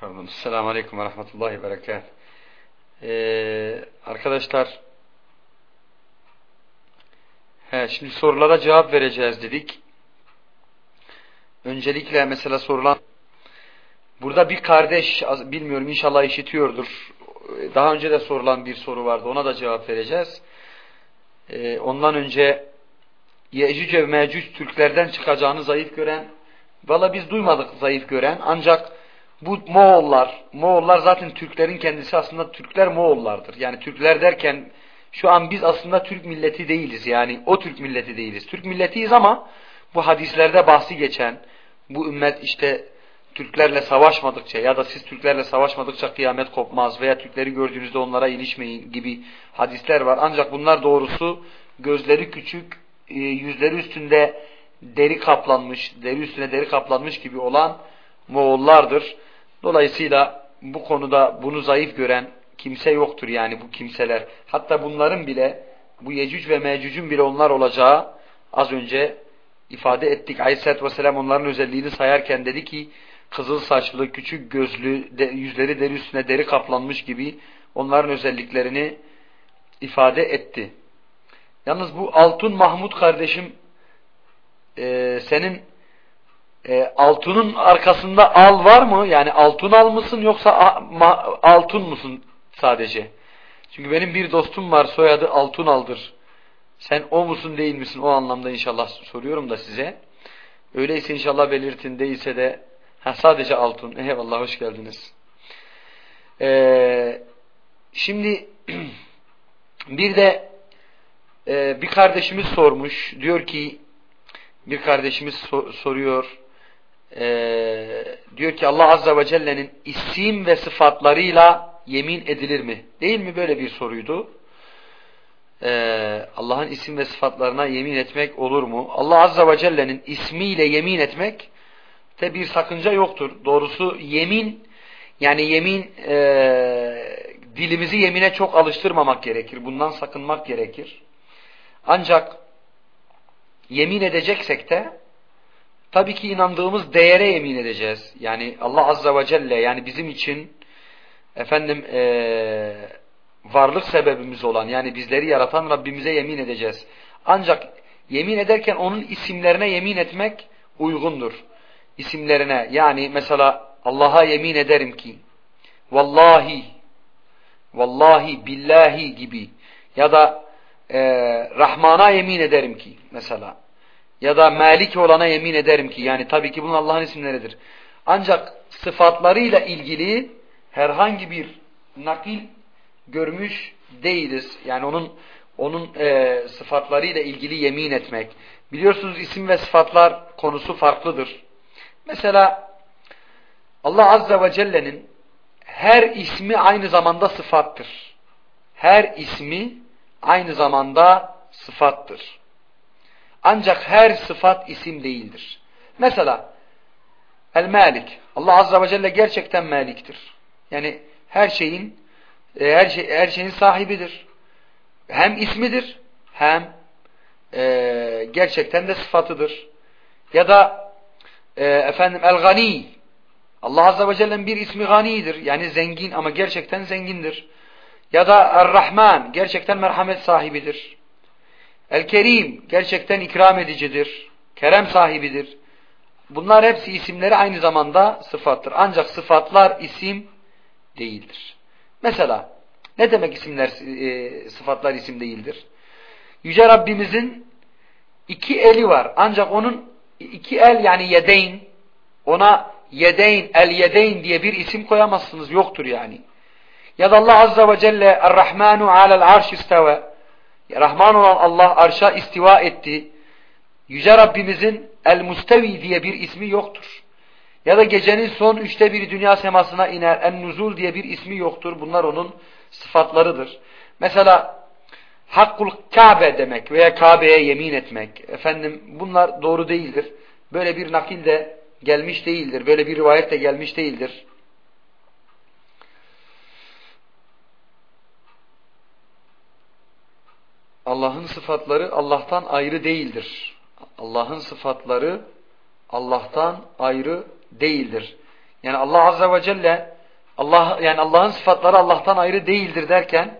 Pardon. Selamun Aleyküm ve Rahmetullahi Berekat. Ee, arkadaşlar he, şimdi sorulara cevap vereceğiz dedik. Öncelikle mesela sorulan burada bir kardeş bilmiyorum inşallah işitiyordur. Daha önce de sorulan bir soru vardı. Ona da cevap vereceğiz. Ee, ondan önce Yecüc ve Mecüc Türklerden çıkacağını zayıf gören valla biz duymadık zayıf gören ancak bu Moğollar, Moğollar zaten Türklerin kendisi aslında Türkler Moğollardır. Yani Türkler derken şu an biz aslında Türk milleti değiliz. Yani o Türk milleti değiliz. Türk milletiyiz ama bu hadislerde bahsi geçen bu ümmet işte Türklerle savaşmadıkça ya da siz Türklerle savaşmadıkça kıyamet kopmaz veya Türkleri gördüğünüzde onlara ilişmeyin gibi hadisler var. Ancak bunlar doğrusu gözleri küçük, yüzleri üstünde deri kaplanmış, deri üstüne deri kaplanmış gibi olan Moğollardır. Dolayısıyla bu konuda bunu zayıf gören kimse yoktur yani bu kimseler. Hatta bunların bile bu Yecüc ve Mecüc'ün bile onlar olacağı az önce ifade ettik. Aleyhisselatü Vesselam onların özelliğini sayarken dedi ki kızıl saçlı, küçük gözlü, de, yüzleri deri üstüne deri kaplanmış gibi onların özelliklerini ifade etti. Yalnız bu Altun Mahmut kardeşim e, senin e, altının arkasında al var mı? Yani altın al mısın yoksa a, ma, altın mısın sadece? Çünkü benim bir dostum var soyadı altın aldır. Sen o musun değil misin? O anlamda inşallah soruyorum da size. Öyleyse inşallah belirtin değilse de ha, sadece altın. Eyvallah hoş geldiniz. Ee, şimdi bir de e, bir kardeşimiz sormuş. Diyor ki bir kardeşimiz sor, soruyor e, diyor ki Allah Azze ve Celle'nin isim ve sıfatlarıyla yemin edilir mi? Değil mi? Böyle bir soruydu. Ee, Allah'ın isim ve sıfatlarına yemin etmek olur mu? Allah Azze ve Celle'nin ismiyle yemin etmek de bir sakınca yoktur. Doğrusu yemin yani yemin e, dilimizi yemine çok alıştırmamak gerekir. Bundan sakınmak gerekir. Ancak yemin edeceksek de Tabii ki inandığımız değere yemin edeceğiz. Yani Allah Azza ve Celle yani bizim için efendim ee, varlık sebebimiz olan yani bizleri yaratan Rabbimize yemin edeceğiz. Ancak yemin ederken onun isimlerine yemin etmek uygundur. İsimlerine yani mesela Allah'a yemin ederim ki vallahi vallahi billahi gibi ya da e, Rahman'a yemin ederim ki mesela ya da Malik olana yemin ederim ki yani tabii ki bunun Allah'ın isimleridir. Ancak sıfatlarıyla ilgili herhangi bir nakil görmüş değiliz. Yani onun onun e, sıfatlarıyla ilgili yemin etmek. Biliyorsunuz isim ve sıfatlar konusu farklıdır. Mesela Allah Azze ve Celle'nin her ismi aynı zamanda sıfattır. Her ismi aynı zamanda sıfattır. Ancak her sıfat isim değildir. Mesela El-Malik. Allah Azze ve Celle gerçekten Malik'tir. Yani her şeyin e, her, şey, her şeyin sahibidir. Hem ismidir hem e, gerçekten de sıfatıdır. Ya da e, efendim El-Gani. Allah Azze ve Celle'nin bir ismi ganidir. Yani zengin ama gerçekten zengindir. Ya da Er-Rahman. Gerçekten merhamet sahibidir. El-Kerim gerçekten ikram edicidir. Kerem sahibidir. Bunlar hepsi isimleri aynı zamanda sıfattır. Ancak sıfatlar isim değildir. Mesela ne demek isimler e, sıfatlar isim değildir? Yüce Rabbimizin iki eli var. Ancak onun iki el yani yedeyn ona yedeyn, el yedeyn diye bir isim koyamazsınız. Yoktur yani. Ya da Allah Azze ve Celle Er-Rahmanu alel arş isteve Rahman olan Allah arşa istiva etti. Yüce Rabbimizin El-Mustevi diye bir ismi yoktur. Ya da gecenin son üçte biri dünya semasına iner. En-Nuzul diye bir ismi yoktur. Bunlar onun sıfatlarıdır. Mesela Hakkul Kabe demek veya Kabe'ye yemin etmek. Efendim bunlar doğru değildir. Böyle bir nakil de gelmiş değildir. Böyle bir rivayet de gelmiş değildir. Allah'ın sıfatları Allah'tan ayrı değildir. Allah'ın sıfatları Allah'tan ayrı değildir. Yani Allah Azze ve Celle Allah yani Allah'ın sıfatları Allah'tan ayrı değildir derken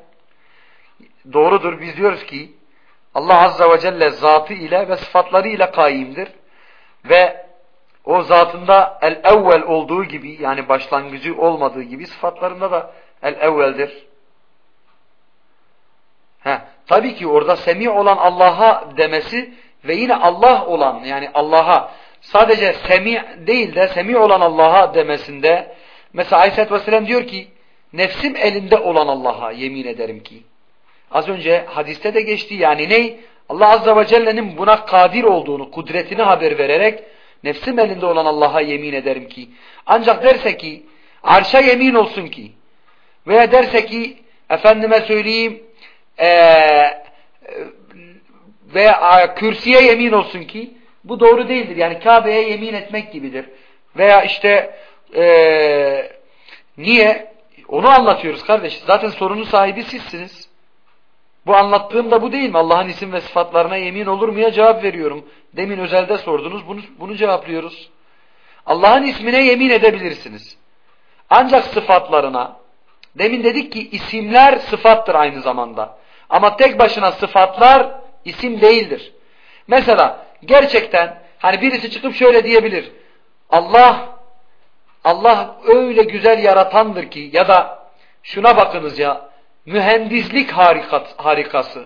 doğrudur biz diyoruz ki Allah Azze ve Celle zatı ile ve sıfatları ile kaimdir. Ve o zatında el-evvel olduğu gibi yani başlangıcı olmadığı gibi sıfatlarında da el-evveldir. He, tabii ki orada semi olan Allah'a demesi ve yine Allah olan yani Allah'a sadece semi değil de semi olan Allah'a demesinde mesela Aleyhisselatü Vesselam diyor ki nefsim elinde olan Allah'a yemin ederim ki. Az önce hadiste de geçti yani ney? Allah Azze ve Celle'nin buna kadir olduğunu, kudretini haber vererek nefsim elinde olan Allah'a yemin ederim ki. Ancak derse ki arşa yemin olsun ki veya derse ki efendime söyleyeyim ee, veya kürsüye yemin olsun ki bu doğru değildir. Yani Kabe'ye yemin etmek gibidir. Veya işte ee, niye? Onu anlatıyoruz kardeş. Zaten sorunun sahibi sizsiniz. Bu anlattığım da bu değil mi? Allah'ın isim ve sıfatlarına yemin olur muya cevap veriyorum. Demin özelde sordunuz. Bunu, bunu cevaplıyoruz. Allah'ın ismine yemin edebilirsiniz. Ancak sıfatlarına demin dedik ki isimler sıfattır aynı zamanda. Ama tek başına sıfatlar isim değildir. Mesela gerçekten hani birisi çıkıp şöyle diyebilir. Allah Allah öyle güzel yaratandır ki ya da şuna bakınız ya mühendislik harikat, harikası.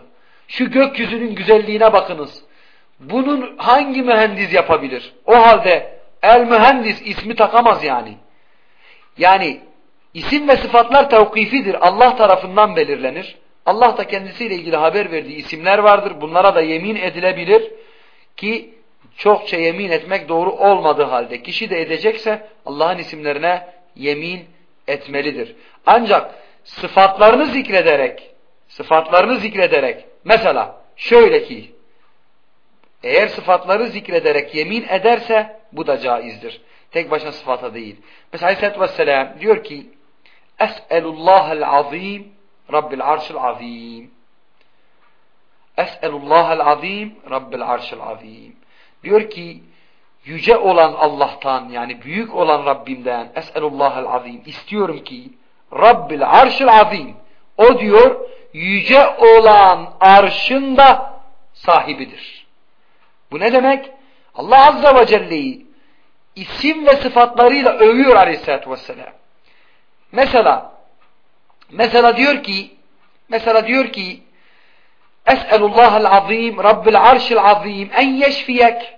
Şu gökyüzünün güzelliğine bakınız. Bunun hangi mühendis yapabilir? O halde el mühendis ismi takamaz yani. Yani isim ve sıfatlar tevkifidir. Allah tarafından belirlenir. Allah da kendisiyle ilgili haber verdiği isimler vardır. Bunlara da yemin edilebilir ki çokça yemin etmek doğru olmadığı halde kişi de edecekse Allah'ın isimlerine yemin etmelidir. Ancak sıfatlarını zikrederek sıfatlarını zikrederek mesela şöyle ki eğer sıfatları zikrederek yemin ederse bu da caizdir. Tek başına sıfata değil. Mesela Aleyhisselatü Vesselam diyor ki Es'elullahel azim Rabbil arşil azim Es'elullahel azim Rabbil arşil azim Diyor ki yüce olan Allah'tan yani büyük olan Rabbimden Es'elullahel azim istiyorum ki Rabbil arşil azim. O diyor yüce olan arşın da sahibidir. Bu ne demek? Allah Azze ve Celle'yi isim ve sıfatlarıyla övüyor aleyhissalatü vesselam. Mesela mesela diyor ki mesela diyor ki Es'elullahal azim Rabbil arşil azim en yeşfiyek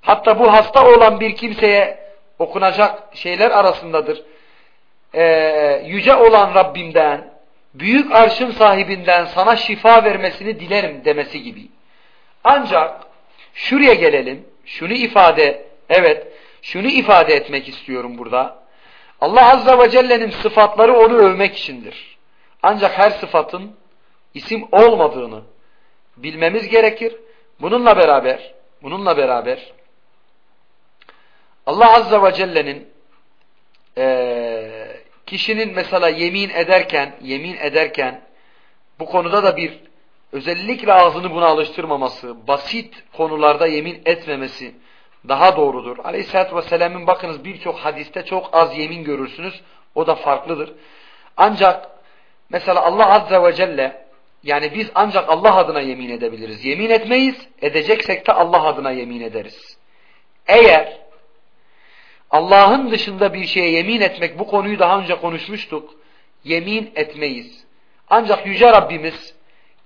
Hatta bu hasta olan bir kimseye okunacak şeyler arasındadır e, yüce olan Rabbimden, büyük arşın sahibinden sana şifa vermesini dilerim demesi gibi. Ancak şuraya gelelim, şunu ifade, evet, şunu ifade etmek istiyorum burada. Allah Azze ve Celle'nin sıfatları onu övmek içindir. Ancak her sıfatın isim olmadığını bilmemiz gerekir. Bununla beraber, bununla beraber Allah Azze ve Celle'nin e, kişinin mesela yemin ederken, yemin ederken bu konuda da bir özellikle ağzını buna alıştırmaması, basit konularda yemin etmemesi daha doğrudur. Aleyhisselatü Vesselam'ın bakınız birçok hadiste çok az yemin görürsünüz. O da farklıdır. Ancak mesela Allah Azze ve Celle yani biz ancak Allah adına yemin edebiliriz. Yemin etmeyiz, edeceksek de Allah adına yemin ederiz. Eğer Allah'ın dışında bir şeye yemin etmek, bu konuyu daha önce konuşmuştuk. Yemin etmeyiz. Ancak Yüce Rabbimiz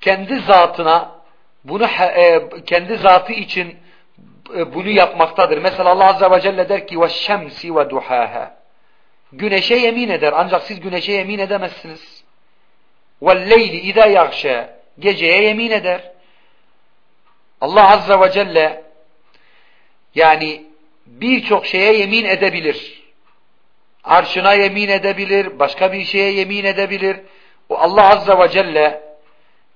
kendi zatına, bunu e, kendi zatı için e, bunu yapmaktadır. Mesela Allah Azze ve Celle der ki ve şemsi ve duhaha. Güneşe yemin eder ancak siz güneşe yemin edemezsiniz. Ve leyli ida yağşe. Geceye yemin eder. Allah Azze ve Celle yani birçok şeye yemin edebilir. Arşına yemin edebilir, başka bir şeye yemin edebilir. O Allah Azze ve Celle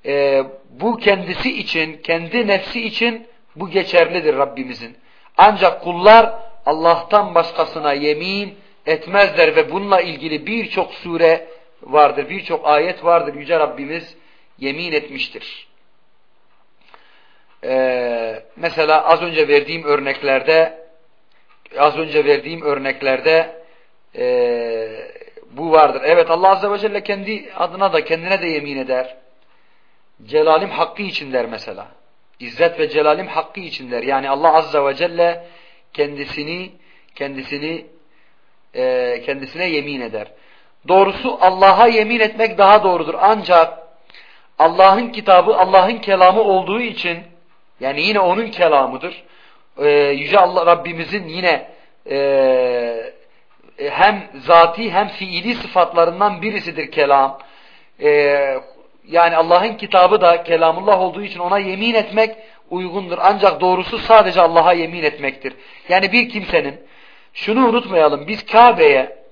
e, bu kendisi için, kendi nefsi için bu geçerlidir Rabbimizin. Ancak kullar Allah'tan başkasına yemin etmezler ve bununla ilgili birçok sure vardır, birçok ayet vardır. Yüce Rabbimiz yemin etmiştir. e, mesela az önce verdiğim örneklerde az önce verdiğim örneklerde e, bu vardır. Evet Allah Azze ve Celle kendi adına da kendine de yemin eder. Celalim hakkı için der mesela. İzzet ve celalim hakkı için der. Yani Allah Azze ve Celle kendisini kendisini e, kendisine yemin eder. Doğrusu Allah'a yemin etmek daha doğrudur. Ancak Allah'ın kitabı Allah'ın kelamı olduğu için yani yine onun kelamıdır. Ee, Yüce Allah Rabbimizin yine e, hem zati hem fiili sıfatlarından birisidir kelam. Ee, yani Allah'ın kitabı da kelamullah olduğu için ona yemin etmek uygundur. Ancak doğrusu sadece Allah'a yemin etmektir. Yani bir kimsenin şunu unutmayalım biz Kabe'ye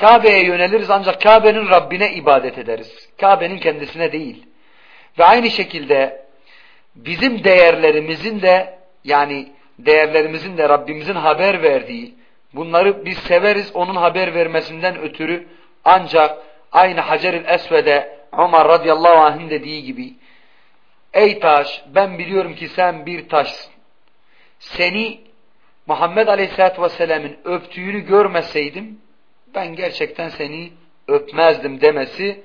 Kabe'ye yöneliriz ancak Kabe'nin Rabbine ibadet ederiz. Kabe'nin kendisine değil. Ve aynı şekilde bizim değerlerimizin de yani değerlerimizin de Rabbimizin haber verdiği bunları biz severiz onun haber vermesinden ötürü ancak aynı Hacer-ül Esved'e Ömer radıyallahu anh'ın dediği gibi Ey taş ben biliyorum ki sen bir taşsın. Seni Muhammed Aleyhisselatü Vesselam'ın öptüğünü görmeseydim ben gerçekten seni öpmezdim demesi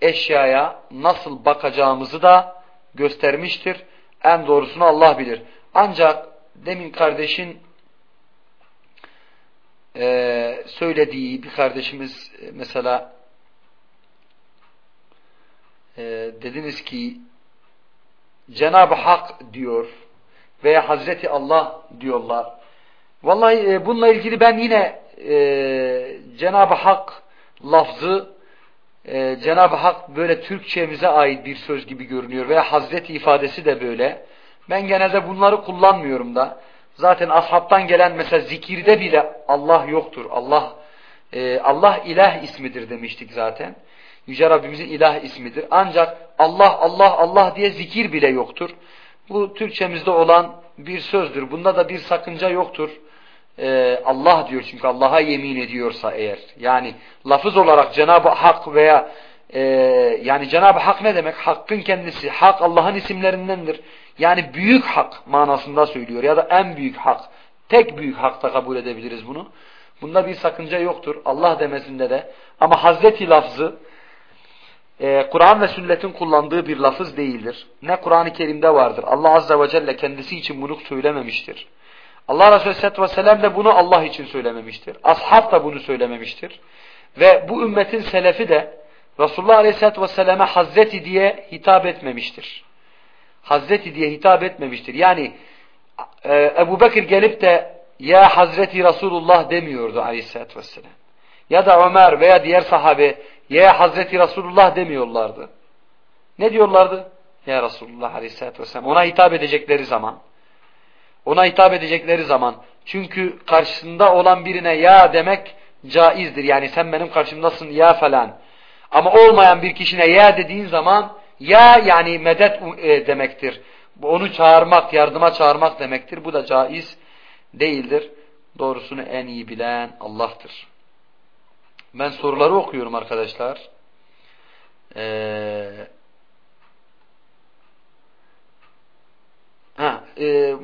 eşyaya nasıl bakacağımızı da göstermiştir. En doğrusunu Allah bilir. Ancak demin kardeşin söylediği bir kardeşimiz e, mesela e, dediniz ki Cenab-ı Hak diyor veya Hazreti Allah diyorlar. Vallahi e, bununla ilgili ben yine e, Cenab-ı Hak lafzı e, Cenab-ı Hak böyle Türkçemize ait bir söz gibi görünüyor veya Hazreti ifadesi de böyle. Ben genelde bunları kullanmıyorum da. Zaten ashabtan gelen mesela zikirde bile Allah yoktur. Allah e, Allah ilah ismidir demiştik zaten. Yüce Rabbimizin ilah ismidir. Ancak Allah Allah Allah diye zikir bile yoktur. Bu Türkçemizde olan bir sözdür. Bunda da bir sakınca yoktur. Ee, Allah diyor çünkü Allah'a yemin ediyorsa eğer. Yani lafız olarak Cenab-ı Hak veya e, yani Cenab-ı Hak ne demek? Hakkın kendisi. Hak Allah'ın isimlerindendir. Yani büyük hak manasında söylüyor ya da en büyük hak. Tek büyük hakta kabul edebiliriz bunu. Bunda bir sakınca yoktur. Allah demesinde de. Ama Hazreti lafzı e, Kur'an ve sünnetin kullandığı bir lafız değildir. Ne Kur'an-ı Kerim'de vardır. Allah Azze ve Celle kendisi için bunu söylememiştir. Allah Resulü Aleyhisselatü Vesselam de bunu Allah için söylememiştir. Ashab da bunu söylememiştir. Ve bu ümmetin selefi de Resulullah Aleyhisselatü Vesselam'a Hazreti diye hitap etmemiştir. Hazreti diye hitap etmemiştir. Yani e, Ebu Bekir gelip de ya Hazreti Resulullah demiyordu Aleyhisselatü Vesselam. Ya da Ömer veya diğer sahabe ya Hazreti Resulullah demiyorlardı. Ne diyorlardı? Ya Resulullah Aleyhisselatü Vesselam. Ona hitap edecekleri zaman. Ona hitap edecekleri zaman. Çünkü karşısında olan birine ya demek caizdir. Yani sen benim karşımdasın ya falan. Ama olmayan bir kişine ya dediğin zaman ya yani medet e, demektir. Onu çağırmak, yardıma çağırmak demektir. Bu da caiz değildir. Doğrusunu en iyi bilen Allah'tır. Ben soruları okuyorum arkadaşlar. Ee, ha, e,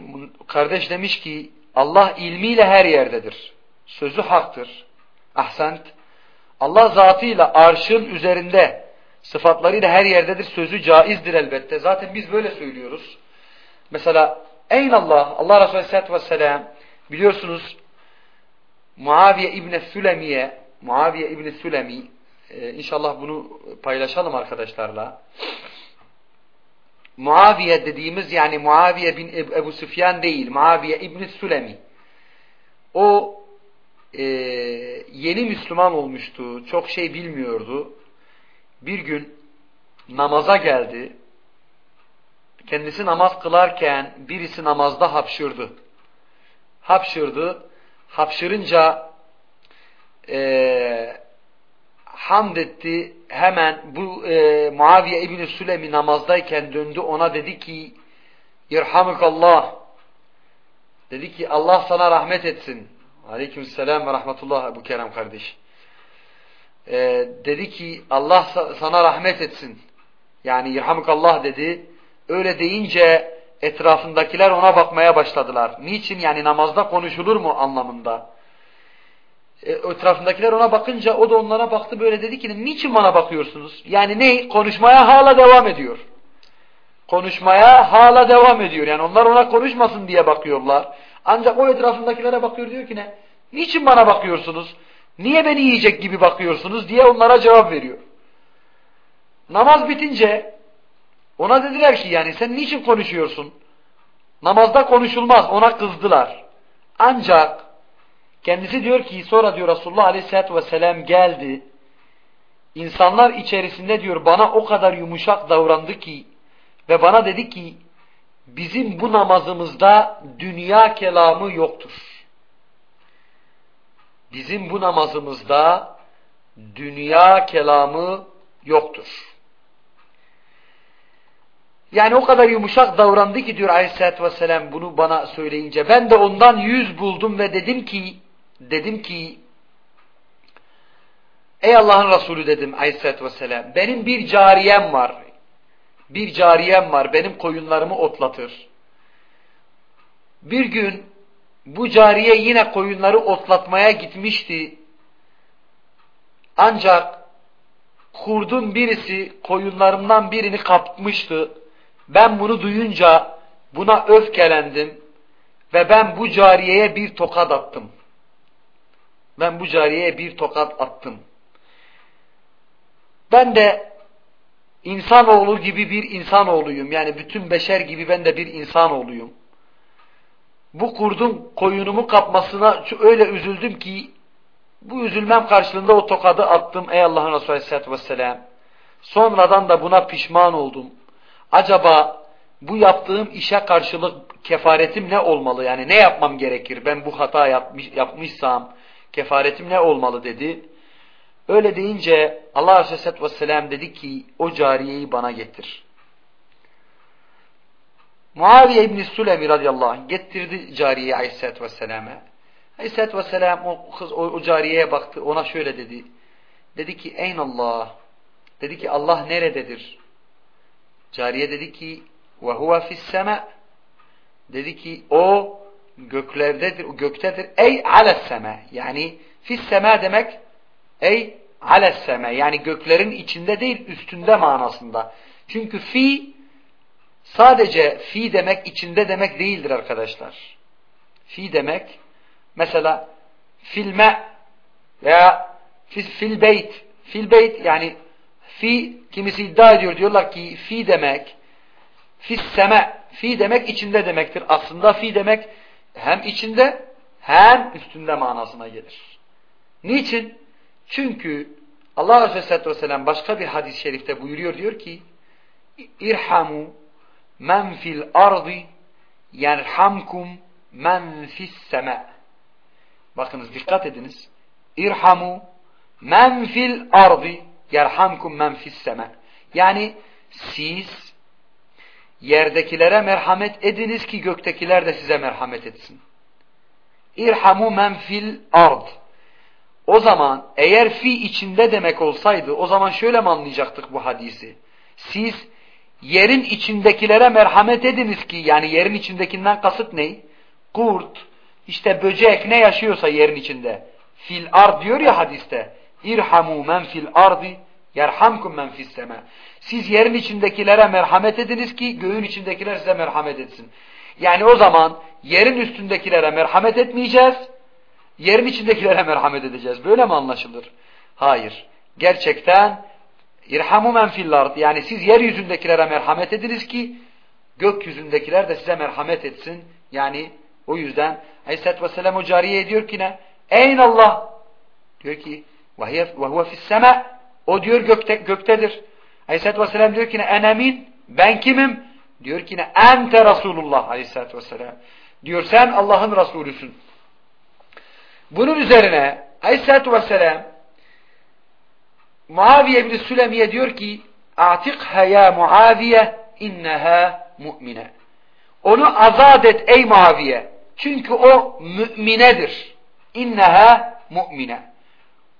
kardeş demiş ki Allah ilmiyle her yerdedir. Sözü haktır. Ahsent. Allah zatıyla arşın üzerinde sıfatlarıyla her yerdedir. Sözü caizdir elbette. Zaten biz böyle söylüyoruz. Mesela Eyn Allah, Resulü Aleyhisselatü Vesselam biliyorsunuz Muaviye İbni Sülemi'ye Muaviye İbni Sülemi e, inşallah bunu paylaşalım arkadaşlarla. Muaviye dediğimiz yani Muaviye bin Ebu Süfyan değil. Muaviye İbni Sülemi. O e, yeni Müslüman olmuştu. Çok şey bilmiyordu. Bir gün namaza geldi. Kendisi namaz kılarken birisi namazda hapşırdı. Hapşırdı. Hapşırınca e, hamd etti. Hemen bu e, Muaviye İbni Sülemi namazdayken döndü. Ona dedi ki Allah. Dedi ki Allah sana rahmet etsin. Aleykümselam ve rahmetullah bu Kerem kardeş. Ee, dedi ki Allah sana rahmet etsin. Yani Allah dedi. Öyle deyince etrafındakiler ona bakmaya başladılar. Niçin yani namazda konuşulur mu anlamında. E, etrafındakiler ona bakınca o da onlara baktı böyle dedi ki niçin bana bakıyorsunuz? Yani ne? Konuşmaya hala devam ediyor. Konuşmaya hala devam ediyor. Yani onlar ona konuşmasın diye bakıyorlar. Ancak o etrafındakilere bakıyor diyor ki ne? Niçin bana bakıyorsunuz? Niye beni yiyecek gibi bakıyorsunuz diye onlara cevap veriyor. Namaz bitince ona dediler ki yani sen niçin konuşuyorsun? Namazda konuşulmaz. Ona kızdılar. Ancak kendisi diyor ki sonra diyor Resulullah Aleyhisselatü Vesselam geldi. İnsanlar içerisinde diyor bana o kadar yumuşak davrandı ki ve bana dedi ki bizim bu namazımızda dünya kelamı yoktur. Bizim bu namazımızda dünya kelamı yoktur. Yani o kadar yumuşak davrandı ki diyor aleyhissalatü vesselam bunu bana söyleyince. Ben de ondan yüz buldum ve dedim ki dedim ki ey Allah'ın Resulü dedim aleyhissalatü vesselam benim bir cariyem var. Bir cariyem var benim koyunlarımı otlatır. Bir gün bu cariye yine koyunları otlatmaya gitmişti. Ancak kurdun birisi koyunlarımdan birini kapmıştı. Ben bunu duyunca buna öfkelendim ve ben bu cariyeye bir tokat attım. Ben bu cariyeye bir tokat attım. Ben de insanoğlu gibi bir insanoğluyum. Yani bütün beşer gibi ben de bir insanoğluyum. Bu kurdun koyunumu kapmasına öyle üzüldüm ki bu üzülmem karşılığında o tokadı attım ey Allah'ın Resulü Aleyhisselatü Vesselam. Sonradan da buna pişman oldum. Acaba bu yaptığım işe karşılık kefaretim ne olmalı? Yani ne yapmam gerekir? Ben bu hata yapmış, yapmışsam kefaretim ne olmalı dedi. Öyle deyince Allah Aleyhisselatü Vesselam dedi ki o cariyeyi bana getir. Muaviye İbni Sülemi radıyallahu anh getirdi cariyeyi Aleyhisselatü Vesselam'a. Aleyhisselatü Vesselam o kız o, o cariyeye baktı ona şöyle dedi. Dedi ki eyn Allah. Dedi ki Allah nerededir? Cariye dedi ki ve huve fisseme dedi ki o göklerdedir, o göktedir. Ey alesseme yani fisseme demek ey alesseme yani göklerin içinde değil üstünde manasında. Çünkü fi sadece fi demek içinde demek değildir arkadaşlar. Fi demek mesela filme veya fil, fil beyt fil beyt yani Fi kimisi iddia ediyor diyorlar ki fi demek fis seme fi demek içinde demektir. Aslında fi demek hem içinde hem üstünde manasına gelir. Niçin? Çünkü Allah Aleyhisselatü Vesselam başka bir hadis-i şerifte buyuruyor diyor ki İrhamu men fil ardı yerhamkum men fis seme Bakınız dikkat ediniz. İrhamu men fil ardı yerhamkum men fisseme. Yani siz yerdekilere merhamet ediniz ki göktekiler de size merhamet etsin. İrhamu men fil ard. O zaman eğer fi içinde demek olsaydı o zaman şöyle mi anlayacaktık bu hadisi? Siz yerin içindekilere merhamet ediniz ki yani yerin içindekinden kasıt ne? Kurt, işte böcek ne yaşıyorsa yerin içinde. Fil ard diyor ya hadiste. İrhamu men fil ardi yerhamkum men fis sema. Siz yerin içindekilere merhamet ediniz ki göğün içindekiler size merhamet etsin. Yani o zaman yerin üstündekilere merhamet etmeyeceğiz. Yerin içindekilere merhamet edeceğiz. Böyle mi anlaşılır? Hayır. Gerçekten irhamu men fil ard. Yani siz yeryüzündekilere merhamet ediniz ki gökyüzündekiler de size merhamet etsin. Yani o yüzden Aleyhisselatü Vesselam o cariye diyor ki ne? Eyn Allah. Diyor ki ve huve fisseme o diyor gökte, göktedir. Aleyhisselatü Vesselam diyor ki ne enemin ben kimim? Diyor ki ne ente Resulullah Aleyhisselatü Vesselam. Diyor sen Allah'ın Resulüsün. Bunun üzerine Aleyhisselatü Vesselam Muaviye bin Sülemiye diyor ki Atikha ya Muaviye inneha mu'mine. Onu azat et ey Muaviye. Çünkü o müminedir. İnneha mu'mine.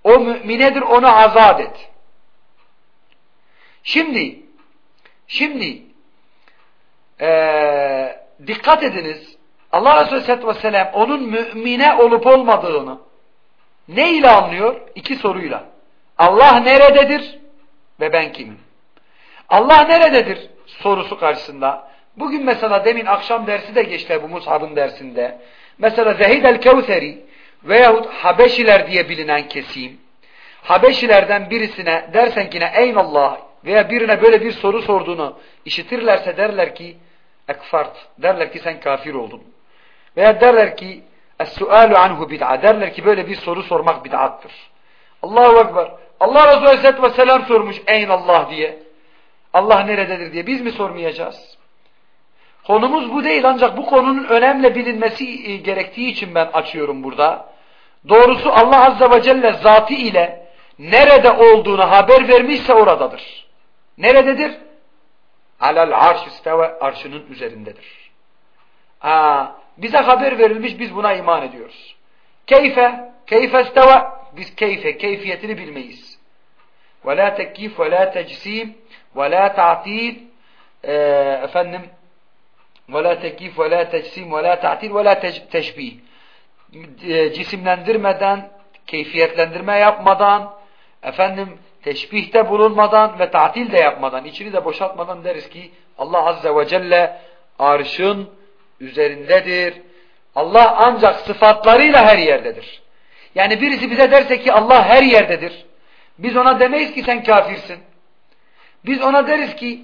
O müminedir onu azat et. Şimdi şimdi Ee, dikkat ediniz. Allah Resulü Aleyhisselatü Vesselam onun mümine olup olmadığını ne ile anlıyor? İki soruyla. Allah nerededir ve ben kimim? Allah nerededir sorusu karşısında. Bugün mesela demin akşam dersi de geçti bu Mus'ab'ın dersinde. Mesela Zehid el-Kevseri veyahut Habeşiler diye bilinen kesim. Habeşilerden birisine dersen ki ne eynallah veya birine böyle bir soru sorduğunu işitirlerse derler ki ekfart. Derler ki sen kafir oldun. Veya derler ki es-sualu anhu bid'a. Derler ki böyle bir soru sormak bid'attır. Allahu Ekber. Allah Resulü Aleyhisselatü Vesselam sormuş eynallah diye. Allah nerededir diye. Biz mi sormayacağız? Konumuz bu değil ancak bu konunun önemli bilinmesi e, gerektiği için ben açıyorum burada. Doğrusu Allah Azze ve Celle zatı ile nerede olduğunu haber vermişse oradadır. Nerededir? Alel arş isteve arşının üzerindedir. Aa, bize haber verilmiş biz buna iman ediyoruz. Keyfe, keyfe isteve biz keyfe, keyfiyetini bilmeyiz. Ve la tekif ve la tecsim ve la ta'til e, efendim ve la tekif ve la tecsim ve la ta'til ve la teşbih cisimlendirmeden, keyfiyetlendirme yapmadan, efendim teşbihte bulunmadan ve tatil de yapmadan, içini de boşaltmadan deriz ki Allah Azze ve Celle arşın üzerindedir. Allah ancak sıfatlarıyla her yerdedir. Yani birisi bize derse ki Allah her yerdedir. Biz ona demeyiz ki sen kafirsin. Biz ona deriz ki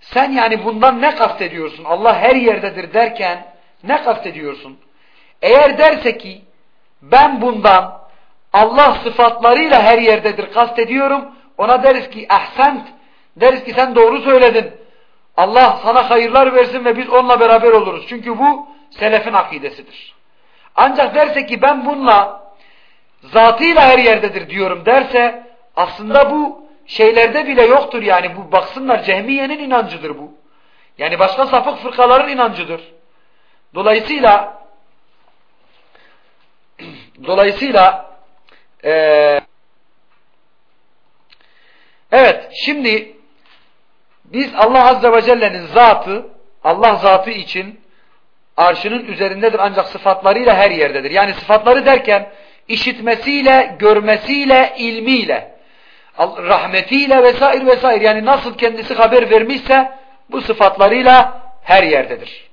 sen yani bundan ne kastediyorsun? Allah her yerdedir derken ne kastediyorsun? Eğer derse ki ben bundan Allah sıfatlarıyla her yerdedir kastediyorum. Ona deriz ki ahsent. Deriz ki sen doğru söyledin. Allah sana hayırlar versin ve biz onunla beraber oluruz. Çünkü bu selefin akidesidir. Ancak derse ki ben bununla zatıyla her yerdedir diyorum derse aslında bu şeylerde bile yoktur yani bu baksınlar Cehmiye'nin inancıdır bu. Yani başka sapık fırkaların inancıdır. Dolayısıyla dolayısıyla e, evet şimdi biz Allah Azze ve Celle'nin zatı Allah zatı için arşının üzerindedir ancak sıfatlarıyla her yerdedir. Yani sıfatları derken işitmesiyle, görmesiyle, ilmiyle, rahmetiyle vesaire vesaire yani nasıl kendisi haber vermişse bu sıfatlarıyla her yerdedir.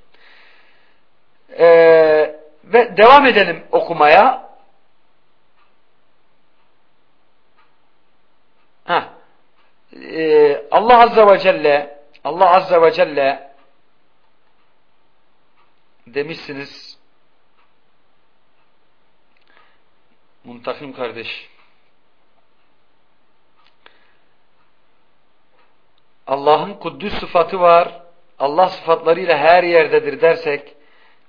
Ee, ve devam edelim okumaya. Heh. Ee, Allah Azze ve Celle Allah Azze ve Celle demişsiniz Muntakim kardeş Allah'ın kuddüs sıfatı var. Allah sıfatlarıyla her yerdedir dersek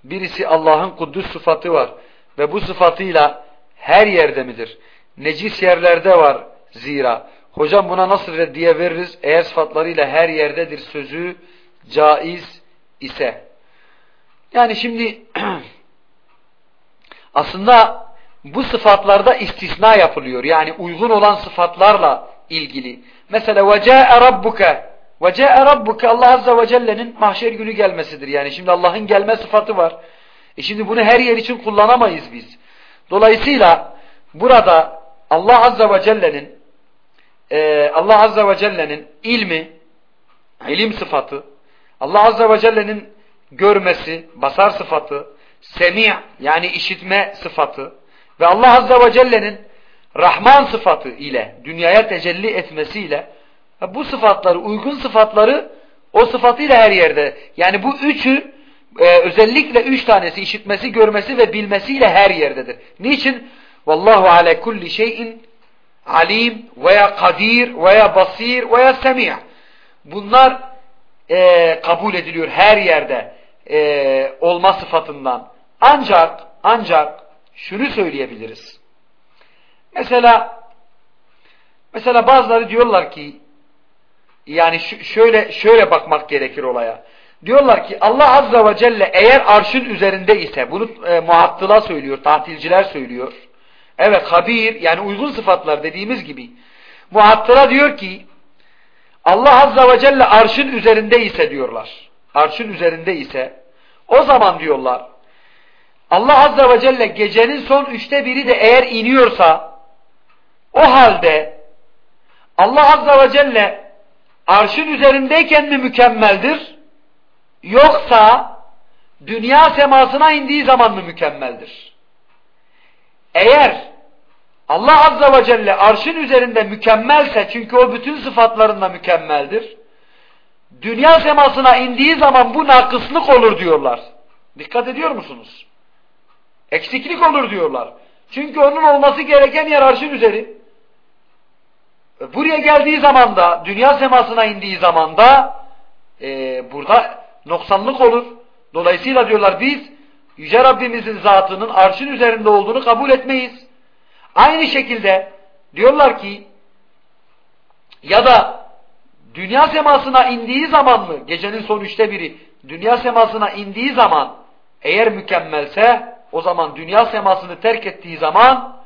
birisi Allah'ın kuddüs sıfatı var ve bu sıfatıyla her yerde midir? Necis yerlerde var zira. Hocam buna nasıl reddiye veririz? Eğer sıfatlarıyla her yerdedir sözü caiz ise. Yani şimdi aslında bu sıfatlarda istisna yapılıyor. Yani uygun olan sıfatlarla ilgili. Mesela ve ca'e rabbuke ve Allah Azze ve Celle'nin mahşer günü gelmesidir. Yani şimdi Allah'ın gelme sıfatı var. E şimdi bunu her yer için kullanamayız biz. Dolayısıyla burada Allah Azze ve Celle'nin e, Allah Azze ve Celle'nin ilmi, ilim sıfatı, Allah Azze ve Celle'nin görmesi, basar sıfatı, semi' yani işitme sıfatı ve Allah Azze ve Celle'nin Rahman sıfatı ile dünyaya tecelli etmesiyle bu sıfatları, uygun sıfatları o sıfatıyla her yerde. Yani bu üçü e, özellikle üç tanesi işitmesi, görmesi ve bilmesiyle her yerdedir. Niçin? Vallahu ala kulli şeyin alim veya kadir veya basir veya semih. Bunlar e, kabul ediliyor her yerde e, olma sıfatından. Ancak ancak şunu söyleyebiliriz. Mesela mesela bazıları diyorlar ki yani şöyle şöyle bakmak gerekir olaya. Diyorlar ki Allah Azza ve Celle eğer arşın üzerinde ise bunu e, muattıla söylüyor, tatilciler söylüyor. Evet habir yani uygun sıfatlar dediğimiz gibi. Muattıla diyor ki Allah Azza ve Celle arşın üzerinde ise diyorlar. arşın üzerinde ise o zaman diyorlar Allah Azze ve Celle gecenin son üçte biri de eğer iniyorsa o halde Allah Azze ve Celle arşın üzerindeyken mi mükemmeldir? Yoksa dünya semasına indiği zaman mı mükemmeldir? Eğer Allah Azze ve Celle arşın üzerinde mükemmelse çünkü o bütün sıfatlarında mükemmeldir. Dünya semasına indiği zaman bu nakıslık olur diyorlar. Dikkat ediyor musunuz? Eksiklik olur diyorlar. Çünkü onun olması gereken yer arşın üzeri. Buraya geldiği zaman da, dünya semasına indiği zaman da e, burada noksanlık olur. Dolayısıyla diyorlar biz Yüce Rabbimizin zatının arşın üzerinde olduğunu kabul etmeyiz. Aynı şekilde diyorlar ki ya da dünya semasına indiği zaman mı gecenin son üçte biri dünya semasına indiği zaman eğer mükemmelse o zaman dünya semasını terk ettiği zaman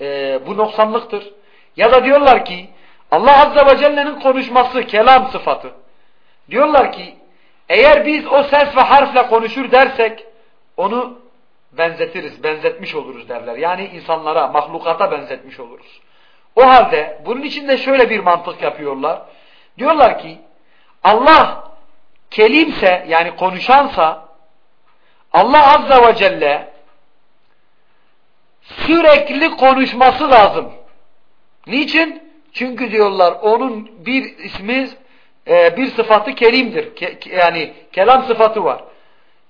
e, bu noksanlıktır. Ya da diyorlar ki Allah Azze ve Celle'nin konuşması kelam sıfatı. Diyorlar ki eğer biz o ses ve harfle konuşur dersek onu benzetiriz, benzetmiş oluruz derler. Yani insanlara, mahlukata benzetmiş oluruz. O halde bunun için de şöyle bir mantık yapıyorlar. Diyorlar ki Allah kelimse yani konuşansa Allah Azze ve Celle sürekli konuşması lazım. Niçin? Çünkü diyorlar onun bir ismi e, bir sıfatı kelimdir. Ke, yani kelam sıfatı var.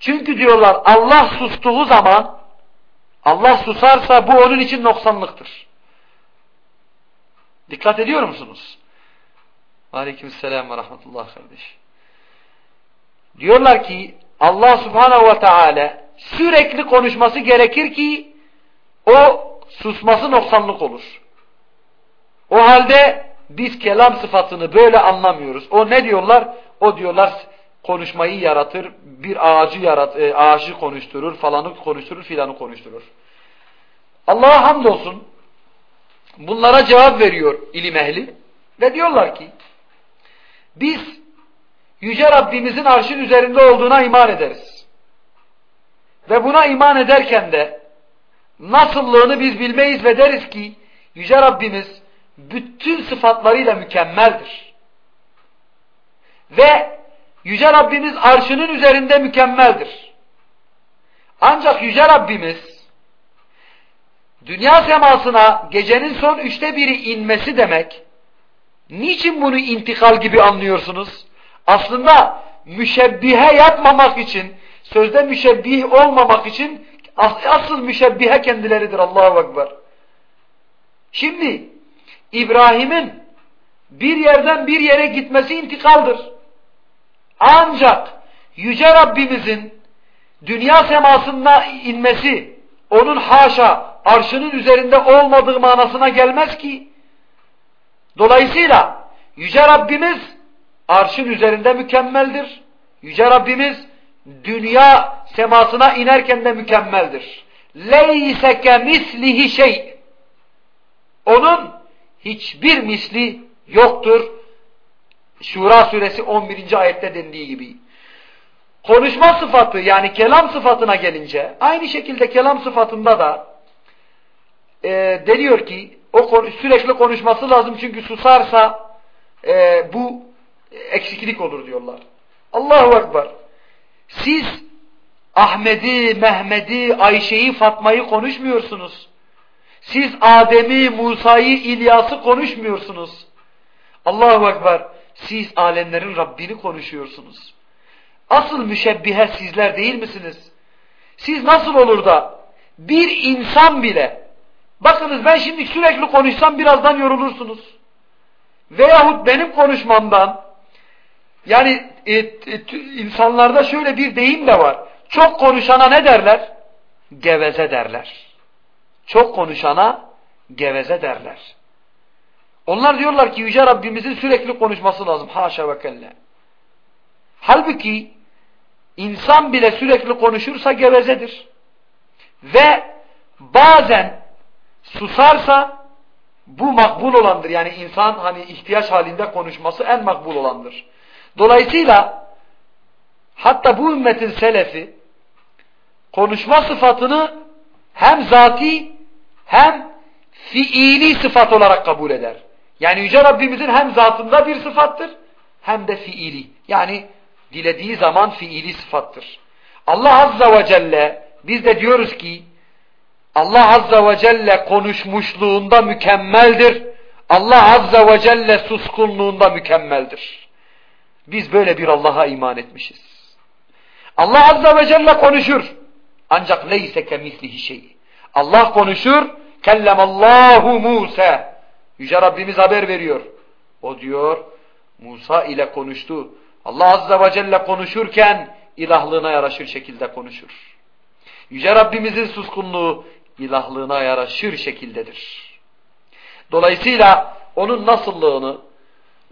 Çünkü diyorlar Allah sustuğu zaman Allah susarsa bu onun için noksanlıktır. Dikkat ediyor musunuz? Aleykümselam ve rahmetullah kardeş. Diyorlar ki Allah subhanehu ve teala sürekli konuşması gerekir ki o susması noksanlık olur. O halde biz kelam sıfatını böyle anlamıyoruz. O ne diyorlar? O diyorlar konuşmayı yaratır, bir ağacı yarat, e, ağacı konuşturur, falanı konuşturur, filanı konuşturur. Allah'a hamdolsun bunlara cevap veriyor ilim ehli ve diyorlar ki biz Yüce Rabbimizin arşın üzerinde olduğuna iman ederiz. Ve buna iman ederken de nasıllığını biz bilmeyiz ve deriz ki Yüce Rabbimiz bütün sıfatlarıyla mükemmeldir. Ve Yüce Rabbimiz arşının üzerinde mükemmeldir. Ancak Yüce Rabbimiz dünya semasına gecenin son üçte biri inmesi demek niçin bunu intikal gibi anlıyorsunuz? Aslında müşebbihe yapmamak için sözde müşebbih olmamak için asıl müşebbihe kendileridir Allahu Ekber. Şimdi İbrahim'in bir yerden bir yere gitmesi intikaldır. Ancak Yüce Rabbimizin dünya semasında inmesi onun haşa arşının üzerinde olmadığı manasına gelmez ki. Dolayısıyla Yüce Rabbimiz arşın üzerinde mükemmeldir. Yüce Rabbimiz dünya semasına inerken de mükemmeldir. Leyse ke mislihi şey. Onun hiçbir misli yoktur. Şura suresi 11. ayette dendiği gibi. Konuşma sıfatı yani kelam sıfatına gelince aynı şekilde kelam sıfatında da e, deniyor ki o sürekli konuşması lazım çünkü susarsa e, bu eksiklik olur diyorlar. Allahu Ekber. Siz Ahmet'i, Mehmet'i, Ayşe'yi, Fatma'yı konuşmuyorsunuz. Siz Adem'i, Musa'yı, İlyas'ı konuşmuyorsunuz. Allahu Ekber. Siz alemlerin Rabbini konuşuyorsunuz. Asıl müşebbihe sizler değil misiniz? Siz nasıl olur da bir insan bile bakınız ben şimdi sürekli konuşsam birazdan yorulursunuz. Veyahut benim konuşmamdan yani e, e, insanlarda şöyle bir deyim de var. Çok konuşana ne derler? Geveze derler. Çok konuşana geveze derler. Onlar diyorlar ki Yüce Rabbimizin sürekli konuşması lazım. Haşa ve kelle. Halbuki insan bile sürekli konuşursa gevezedir. Ve bazen susarsa bu makbul olandır. Yani insan hani ihtiyaç halinde konuşması en makbul olandır. Dolayısıyla Hatta bu ümmetin selefi konuşma sıfatını hem zati hem fiili sıfat olarak kabul eder. Yani Yüce Rabbimizin hem zatında bir sıfattır hem de fiili. Yani dilediği zaman fiili sıfattır. Allah Azza ve Celle biz de diyoruz ki Allah Azza ve Celle konuşmuşluğunda mükemmeldir. Allah Azza ve Celle suskunluğunda mükemmeldir. Biz böyle bir Allah'a iman etmişiz. Allah Azza ve Celle konuşur. Ancak leyse kemislihi şey. Allah konuşur. Kellemallahu Musa. Yüce Rabbimiz haber veriyor. O diyor Musa ile konuştu. Allah Azza ve Celle konuşurken ilahlığına yaraşır şekilde konuşur. Yüce Rabbimizin suskunluğu ilahlığına yaraşır şekildedir. Dolayısıyla onun nasıllığını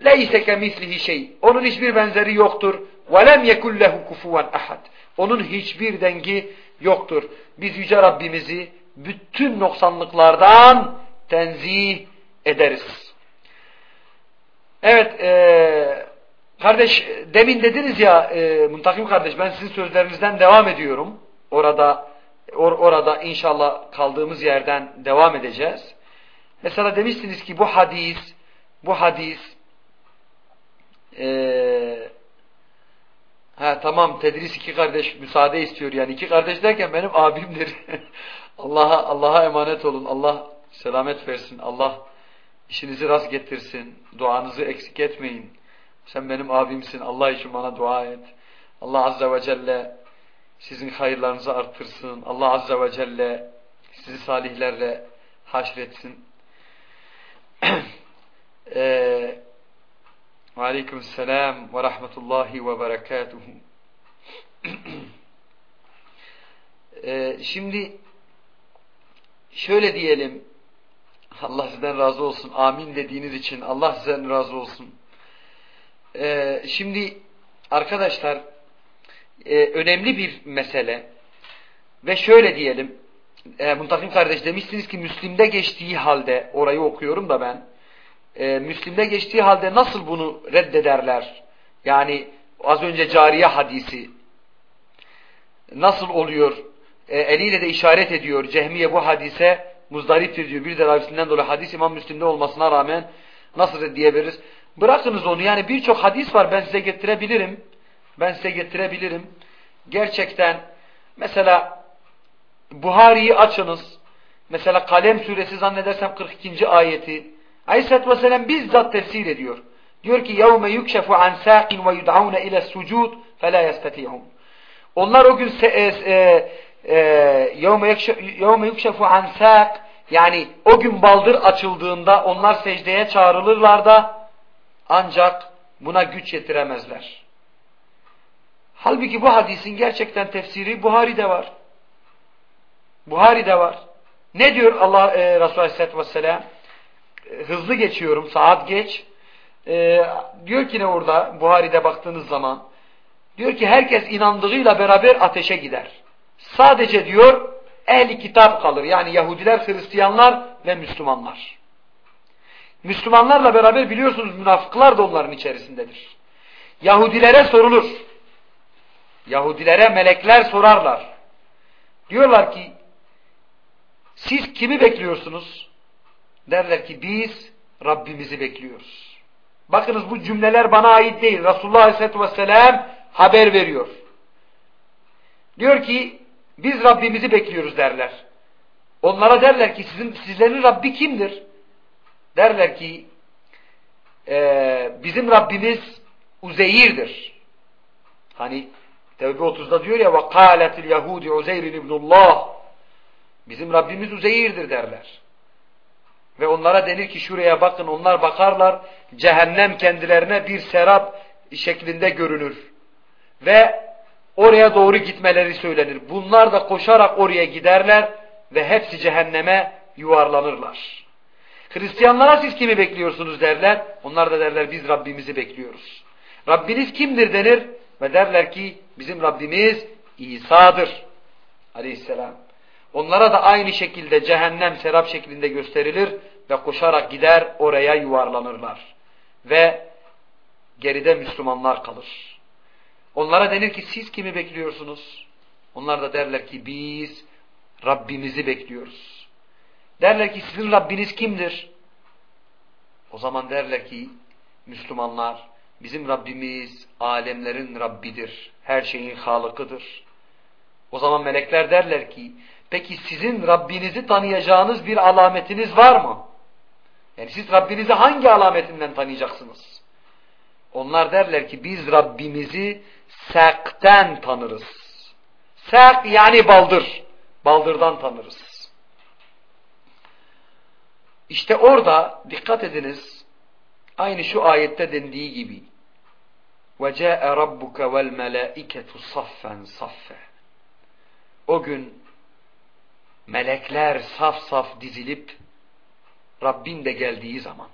leyse kemislihi şey. Onun hiçbir benzeri yoktur. Ve lem yekun lehu ahad. Onun hiçbir dengi yoktur. Biz yüce Rabbimizi bütün noksanlıklardan tenzih ederiz. Evet, e, kardeş demin dediniz ya e, Muntakim kardeş ben sizin sözlerinizden devam ediyorum. Orada or, orada inşallah kaldığımız yerden devam edeceğiz. Mesela demiştiniz ki bu hadis bu hadis e, ha tamam tedris iki kardeş müsaade istiyor yani iki kardeş derken benim abimdir. Allah'a Allah'a emanet olun. Allah selamet versin. Allah işinizi rast getirsin. Duanızı eksik etmeyin. Sen benim abimsin. Allah için bana dua et. Allah Azze ve Celle sizin hayırlarınızı artırsın. Allah Azze ve Celle sizi salihlerle haşretsin. ee, Aleyküm selam ve rahmetullahi ve berekatuhu. ee, şimdi şöyle diyelim. Allah sizden razı olsun. Amin dediğiniz için Allah sizden razı olsun. Ee, şimdi arkadaşlar e, önemli bir mesele ve şöyle diyelim e, Muntakim kardeş demiştiniz ki Müslim'de geçtiği halde orayı okuyorum da ben e, Müslim'de geçtiği halde nasıl bunu reddederler? Yani az önce cariye hadisi nasıl oluyor? E, eliyle de işaret ediyor. Cehmiye bu hadise muzdariptir diyor. Bir de ravisinden dolayı hadis İmam Müslim'de olmasına rağmen nasıl reddiyebiliriz? Bırakınız onu. Yani birçok hadis var. Ben size getirebilirim. Ben size getirebilirim. Gerçekten mesela Buhari'yi açınız. Mesela Kalem suresi zannedersem 42. ayeti. Aleyhisselatü Vesselam bizzat tefsir ediyor. Diyor ki يَوْمَ يُكْشَفُ عَنْ سَاقٍ وَيُدْعَوْنَ اِلَى السُّجُودِ فَلَا يَسْتَتِعُونَ Onlar o gün يَوْمَ يُكْشَفُ عَنْ سَاقٍ yani o gün baldır açıldığında onlar secdeye çağrılırlar da ancak buna güç yetiremezler. Halbuki bu hadisin gerçekten tefsiri Buhari'de var. Buhari'de var. Ne diyor Allah e, Resulü Aleyhisselatü Vesselam? E, hızlı geçiyorum, saat geç. E, diyor ki ne orada Buhari'de baktığınız zaman? Diyor ki herkes inandığıyla beraber ateşe gider. Sadece diyor ehli kitap kalır. Yani Yahudiler, Hristiyanlar ve Müslümanlar. Müslümanlarla beraber biliyorsunuz münafıklar da onların içerisindedir. Yahudilere sorulur. Yahudilere melekler sorarlar. Diyorlar ki siz kimi bekliyorsunuz? Derler ki biz Rabbimizi bekliyoruz. Bakınız bu cümleler bana ait değil. Resulullah Aleyhisselatü Vesselam haber veriyor. Diyor ki biz Rabbimizi bekliyoruz derler. Onlara derler ki sizin sizlerin Rabbi kimdir? Derler ki e, bizim Rabbimiz Uzeyir'dir. Hani Tevbe 30'da diyor ya وَقَالَتِ الْيَهُودِ عُزَيْرٍ اِبْنُ اللّٰهِ Bizim Rabbimiz Uzeyir'dir derler. Ve onlara denir ki şuraya bakın onlar bakarlar cehennem kendilerine bir serap şeklinde görünür. Ve oraya doğru gitmeleri söylenir. Bunlar da koşarak oraya giderler ve hepsi cehenneme yuvarlanırlar. Hristiyanlara siz kimi bekliyorsunuz derler. Onlar da derler biz Rabbimizi bekliyoruz. Rabbiniz kimdir denir ve derler ki bizim Rabbimiz İsa'dır aleyhisselam. Onlara da aynı şekilde cehennem serap şeklinde gösterilir ve koşarak gider oraya yuvarlanırlar. Ve geride Müslümanlar kalır. Onlara denir ki siz kimi bekliyorsunuz? Onlar da derler ki biz Rabbimizi bekliyoruz. Derler ki sizin Rabbiniz kimdir? O zaman derler ki Müslümanlar bizim Rabbimiz alemlerin Rabbidir. Her şeyin Halıkıdır. O zaman melekler derler ki peki sizin Rabbinizi tanıyacağınız bir alametiniz var mı? Yani siz Rabbinizi hangi alametinden tanıyacaksınız? Onlar derler ki biz Rabbimizi sekten tanırız. Sek yani baldır. Baldırdan tanırız. İşte orada dikkat ediniz. Aynı şu ayette dendiği gibi. وَجَاءَ رَبُّكَ وَالْمَلَائِكَةُ صَفًّا صَفًّا O gün melekler saf saf dizilip Rabbin de geldiği zaman.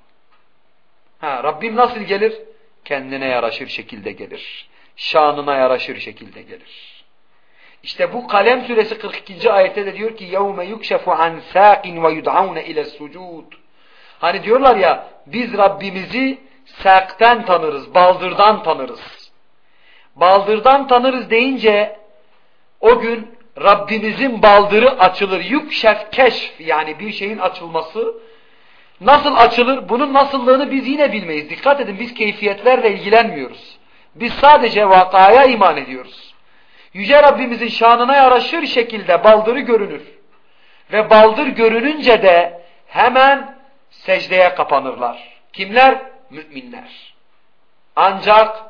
Ha, Rabbim nasıl gelir? Kendine yaraşır şekilde gelir. Şanına yaraşır şekilde gelir. İşte bu Kalem suresi 42. ayette de diyor ki يَوْمَ يُكْشَفُ عَنْ سَاقٍ وَيُدْعَوْنَ اِلَى السُّجُودِ Hani diyorlar ya biz Rabbimizi sakten tanırız, baldırdan tanırız. Baldırdan tanırız deyince o gün Rabbimizin baldırı açılır. Yükşef keşf yani bir şeyin açılması Nasıl açılır? Bunun nasıllığını biz yine bilmeyiz. Dikkat edin biz keyfiyetlerle ilgilenmiyoruz. Biz sadece vakaya iman ediyoruz. Yüce Rabbimizin şanına yaraşır şekilde baldırı görünür. Ve baldır görününce de hemen secdeye kapanırlar. Kimler? Müminler. Ancak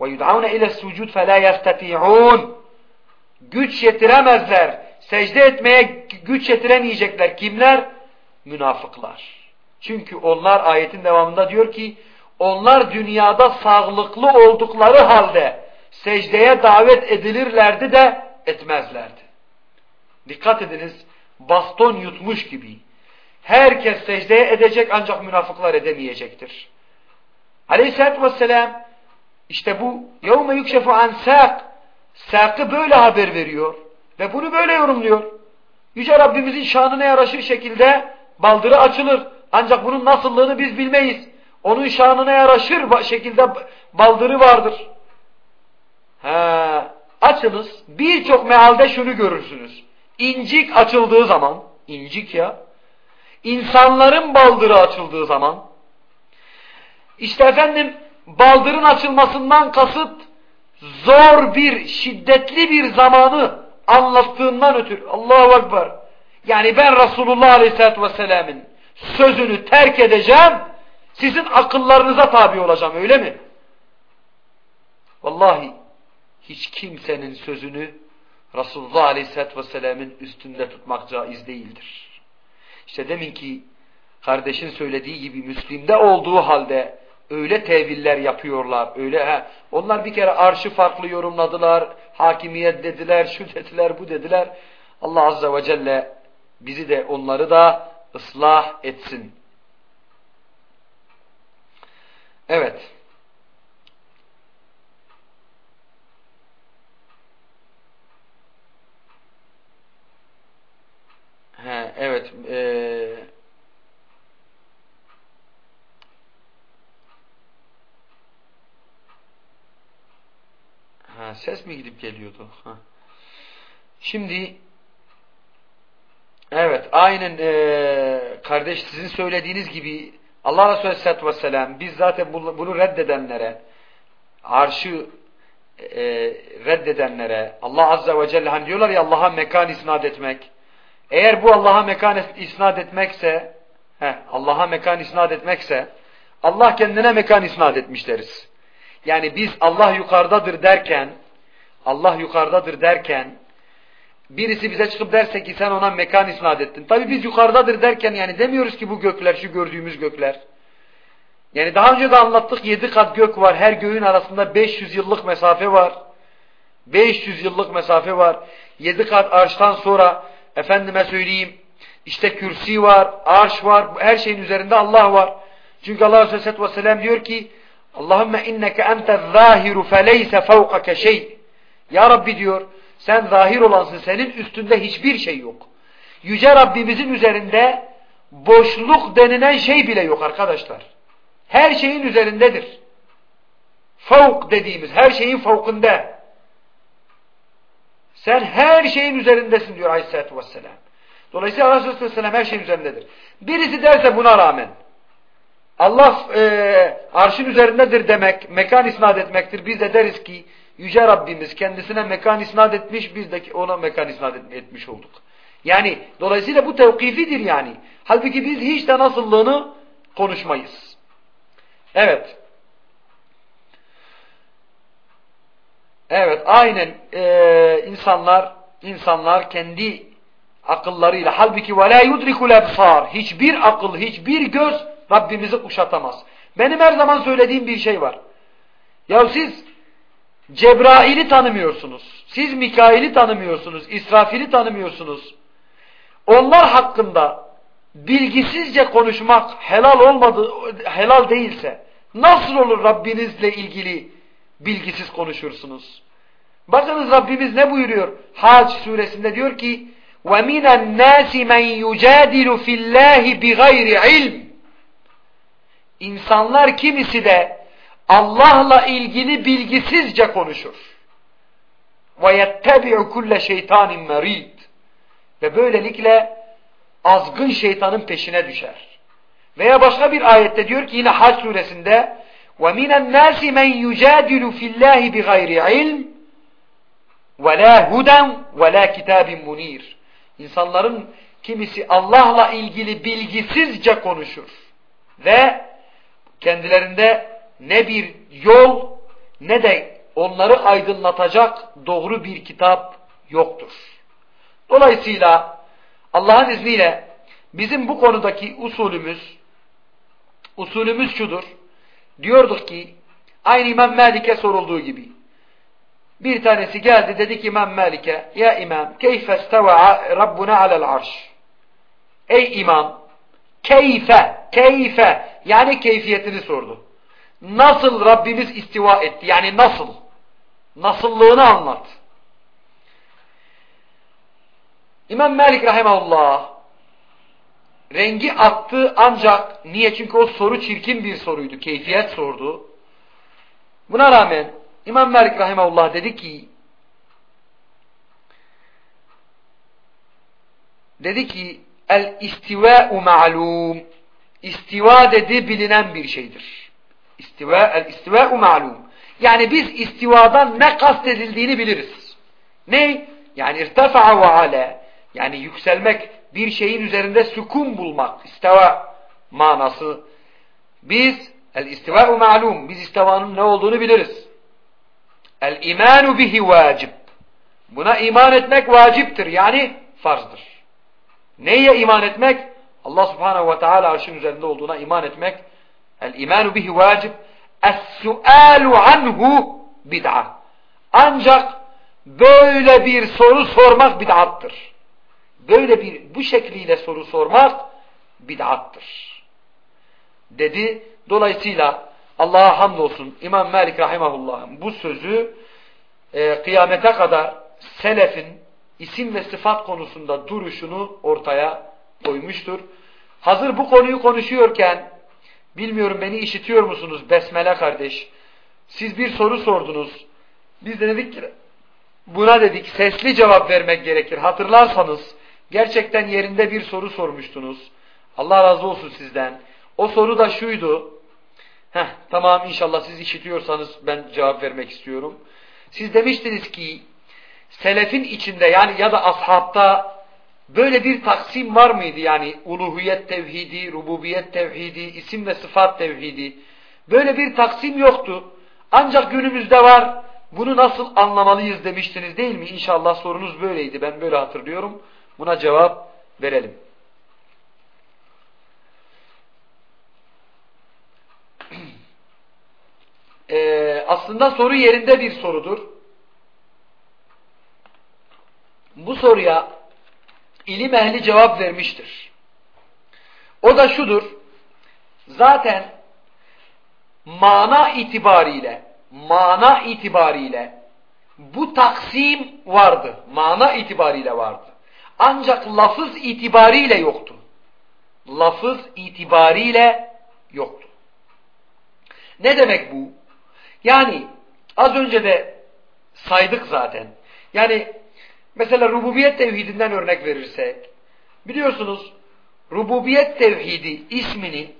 وَيُدْعَوْنَ اِلَى السُّجُودِ فَلَا يَسْتَطِعُونَ Güç yetiremezler. Secde etmeye güç yetiremeyecekler. Kimler? Münafıklar. Çünkü onlar ayetin devamında diyor ki onlar dünyada sağlıklı oldukları halde secdeye davet edilirlerdi de etmezlerdi. Dikkat ediniz baston yutmuş gibi. Herkes secdeye edecek ancak münafıklar edemeyecektir. Aleyhisselatü Vesselam işte bu yevme yükşefu an sak sakı böyle haber veriyor ve bunu böyle yorumluyor. Yüce Rabbimizin şanına yaraşır şekilde baldırı açılır. Ancak bunun nasıllığını biz bilmeyiz. Onun şanına yaraşır şekilde baldırı vardır. He, açınız birçok mealde şunu görürsünüz. İncik açıldığı zaman, incik ya, insanların baldırı açıldığı zaman, işte efendim baldırın açılmasından kasıt zor bir, şiddetli bir zamanı anlattığından ötürü. Allahu Ekber. Yani ben Resulullah Aleyhisselatü Vesselam'ın sözünü terk edeceğim, sizin akıllarınıza tabi olacağım öyle mi? Vallahi hiç kimsenin sözünü Resulullah Aleyhisselatü Vesselam'ın üstünde tutmak caiz değildir. İşte demin ki kardeşin söylediği gibi Müslim'de olduğu halde öyle teviller yapıyorlar. Öyle he. Onlar bir kere arşı farklı yorumladılar. Hakimiyet dediler, şu dediler, bu dediler. Allah Azze ve Celle bizi de onları da ıslah etsin. Evet. He, evet. Ee, ha, ses mi gidip geliyordu? Ha. Şimdi Evet, aynen e, kardeş sizin söylediğiniz gibi Allah Resulü Aleyhisselatü Vesselam biz zaten bunu, reddedenlere, arşı e, reddedenlere, Allah Azze ve Celle hani diyorlar ya Allah'a mekan isnat etmek. Eğer bu Allah'a mekan isnat etmekse, Allah'a mekan isnat etmekse, Allah kendine mekan isnat etmiş deriz. Yani biz Allah yukarıdadır derken, Allah yukarıdadır derken, birisi bize çıkıp derse ki sen ona mekan isnat ettin. Tabi biz yukarıdadır derken yani demiyoruz ki bu gökler şu gördüğümüz gökler. Yani daha önce de anlattık yedi kat gök var. Her göğün arasında 500 yıllık mesafe var. 500 yıllık mesafe var. Yedi kat arştan sonra efendime söyleyeyim işte kürsi var, arş var. Her şeyin üzerinde Allah var. Çünkü Allah Aleyhisselatü Vesselam diyor ki Allahümme inneke ente zâhiru feleyse fevkake şey. Ya Rabbi diyor sen zahir olansın. Senin üstünde hiçbir şey yok. Yüce Rabbimizin üzerinde boşluk denilen şey bile yok arkadaşlar. Her şeyin üzerindedir. Fevk dediğimiz her şeyin fevkinde. Sen her şeyin üzerindesin diyor Aleyhisselatü Vesselam. Dolayısıyla Aleyhisselatü Vesselam her şeyin üzerindedir. Birisi derse buna rağmen Allah e, arşın üzerindedir demek, mekan isnat etmektir. Biz de deriz ki Yüce Rabbimiz kendisine mekan isnat etmiş, biz de ona mekan isnat etmiş olduk. Yani dolayısıyla bu tevkifidir yani. Halbuki biz hiç de nasıllığını konuşmayız. Evet. Evet aynen e, insanlar insanlar kendi akıllarıyla halbuki ve la yudrikul ebsar hiçbir akıl hiçbir göz Rabbimizi kuşatamaz. Benim her zaman söylediğim bir şey var. Ya siz Cebrail'i tanımıyorsunuz. Siz Mikail'i tanımıyorsunuz. İsrafil'i tanımıyorsunuz. Onlar hakkında bilgisizce konuşmak helal olmadı, helal değilse nasıl olur Rabbinizle ilgili bilgisiz konuşursunuz? Bakınız Rabbimiz ne buyuruyor? Hac suresinde diyor ki وَمِنَ النَّاسِ مَنْ يُجَادِلُ فِي اللّٰهِ بِغَيْرِ عِلْمٍ İnsanlar kimisi de Allah'la ilgili bilgisizce konuşur. وَيَتَّبِعُ كُلَّ شَيْطَانٍ مَرِيدٍ Ve böylelikle azgın şeytanın peşine düşer. Veya başka bir ayette diyor ki yine Hac suresinde وَمِنَ النَّاسِ مَنْ يُجَادِلُ فِي اللّٰهِ بِغَيْرِ عِلْمٍ وَلَا هُدًا وَلَا كِتَابٍ مُنِيرٍ İnsanların kimisi Allah'la ilgili bilgisizce konuşur. Ve kendilerinde ne bir yol ne de onları aydınlatacak doğru bir kitap yoktur. Dolayısıyla Allah'ın izniyle bizim bu konudaki usulümüz usulümüz şudur. Diyorduk ki aynı İmam Malik'e sorulduğu gibi bir tanesi geldi dedi ki İmam Malik'e ya İmam keyfe steva Rabbuna alel arş Ey İmam keyfe keyfe yani keyfiyetini sordu. Nasıl Rabbimiz istiva etti? Yani nasıl? Nasıllığını anlat. İmam Malik rahimahullah rengi attı ancak niye? Çünkü o soru çirkin bir soruydu. Keyfiyet sordu. Buna rağmen İmam Malik rahimahullah dedi ki dedi ki el istiva'u ma'lum istiva dedi bilinen bir şeydir. İstiva el istiva'u ma'lum. Yani biz istivadan ne kastedildiğini biliriz. Ne? Yani irtefa'a ve ale. Yani yükselmek, bir şeyin üzerinde sükun bulmak. İstiva manası. Biz el istiva'u ma'lum. Biz istivanın ne olduğunu biliriz. El imanu bihi vacib. Buna iman etmek vaciptir. Yani farzdır. Neye iman etmek? Allah subhanehu ve teala arşın üzerinde olduğuna iman etmek. El imanu bihi vacib. Es-sualu anhu bid'a. Ancak böyle bir soru sormak bid'attır. Böyle bir bu şekliyle soru sormak bid'attır. Dedi. Dolayısıyla Allah'a hamdolsun İmam Malik Rahimahullah'ın bu sözü e, kıyamete kadar selefin isim ve sıfat konusunda duruşunu ortaya koymuştur. Hazır bu konuyu konuşuyorken bilmiyorum beni işitiyor musunuz Besmele kardeş? Siz bir soru sordunuz. Biz de dedik ki buna dedik sesli cevap vermek gerekir. Hatırlarsanız gerçekten yerinde bir soru sormuştunuz. Allah razı olsun sizden. O soru da şuydu. Heh, tamam inşallah siz işitiyorsanız ben cevap vermek istiyorum. Siz demiştiniz ki selefin içinde yani ya da ashabta böyle bir taksim var mıydı? Yani uluhiyet tevhidi, rububiyet tevhidi, isim ve sıfat tevhidi. Böyle bir taksim yoktu. Ancak günümüzde var. Bunu nasıl anlamalıyız demiştiniz değil mi? İnşallah sorunuz böyleydi. Ben böyle hatırlıyorum. Buna cevap verelim. Ee, aslında soru yerinde bir sorudur. Bu soruya ilim ehli cevap vermiştir. O da şudur. Zaten mana itibariyle mana itibariyle bu taksim vardı. Mana itibariyle vardı. Ancak lafız itibariyle yoktu. Lafız itibariyle yoktu. Ne demek bu? Yani az önce de saydık zaten. Yani mesela rububiyet tevhidinden örnek verirsek biliyorsunuz rububiyet tevhidi ismini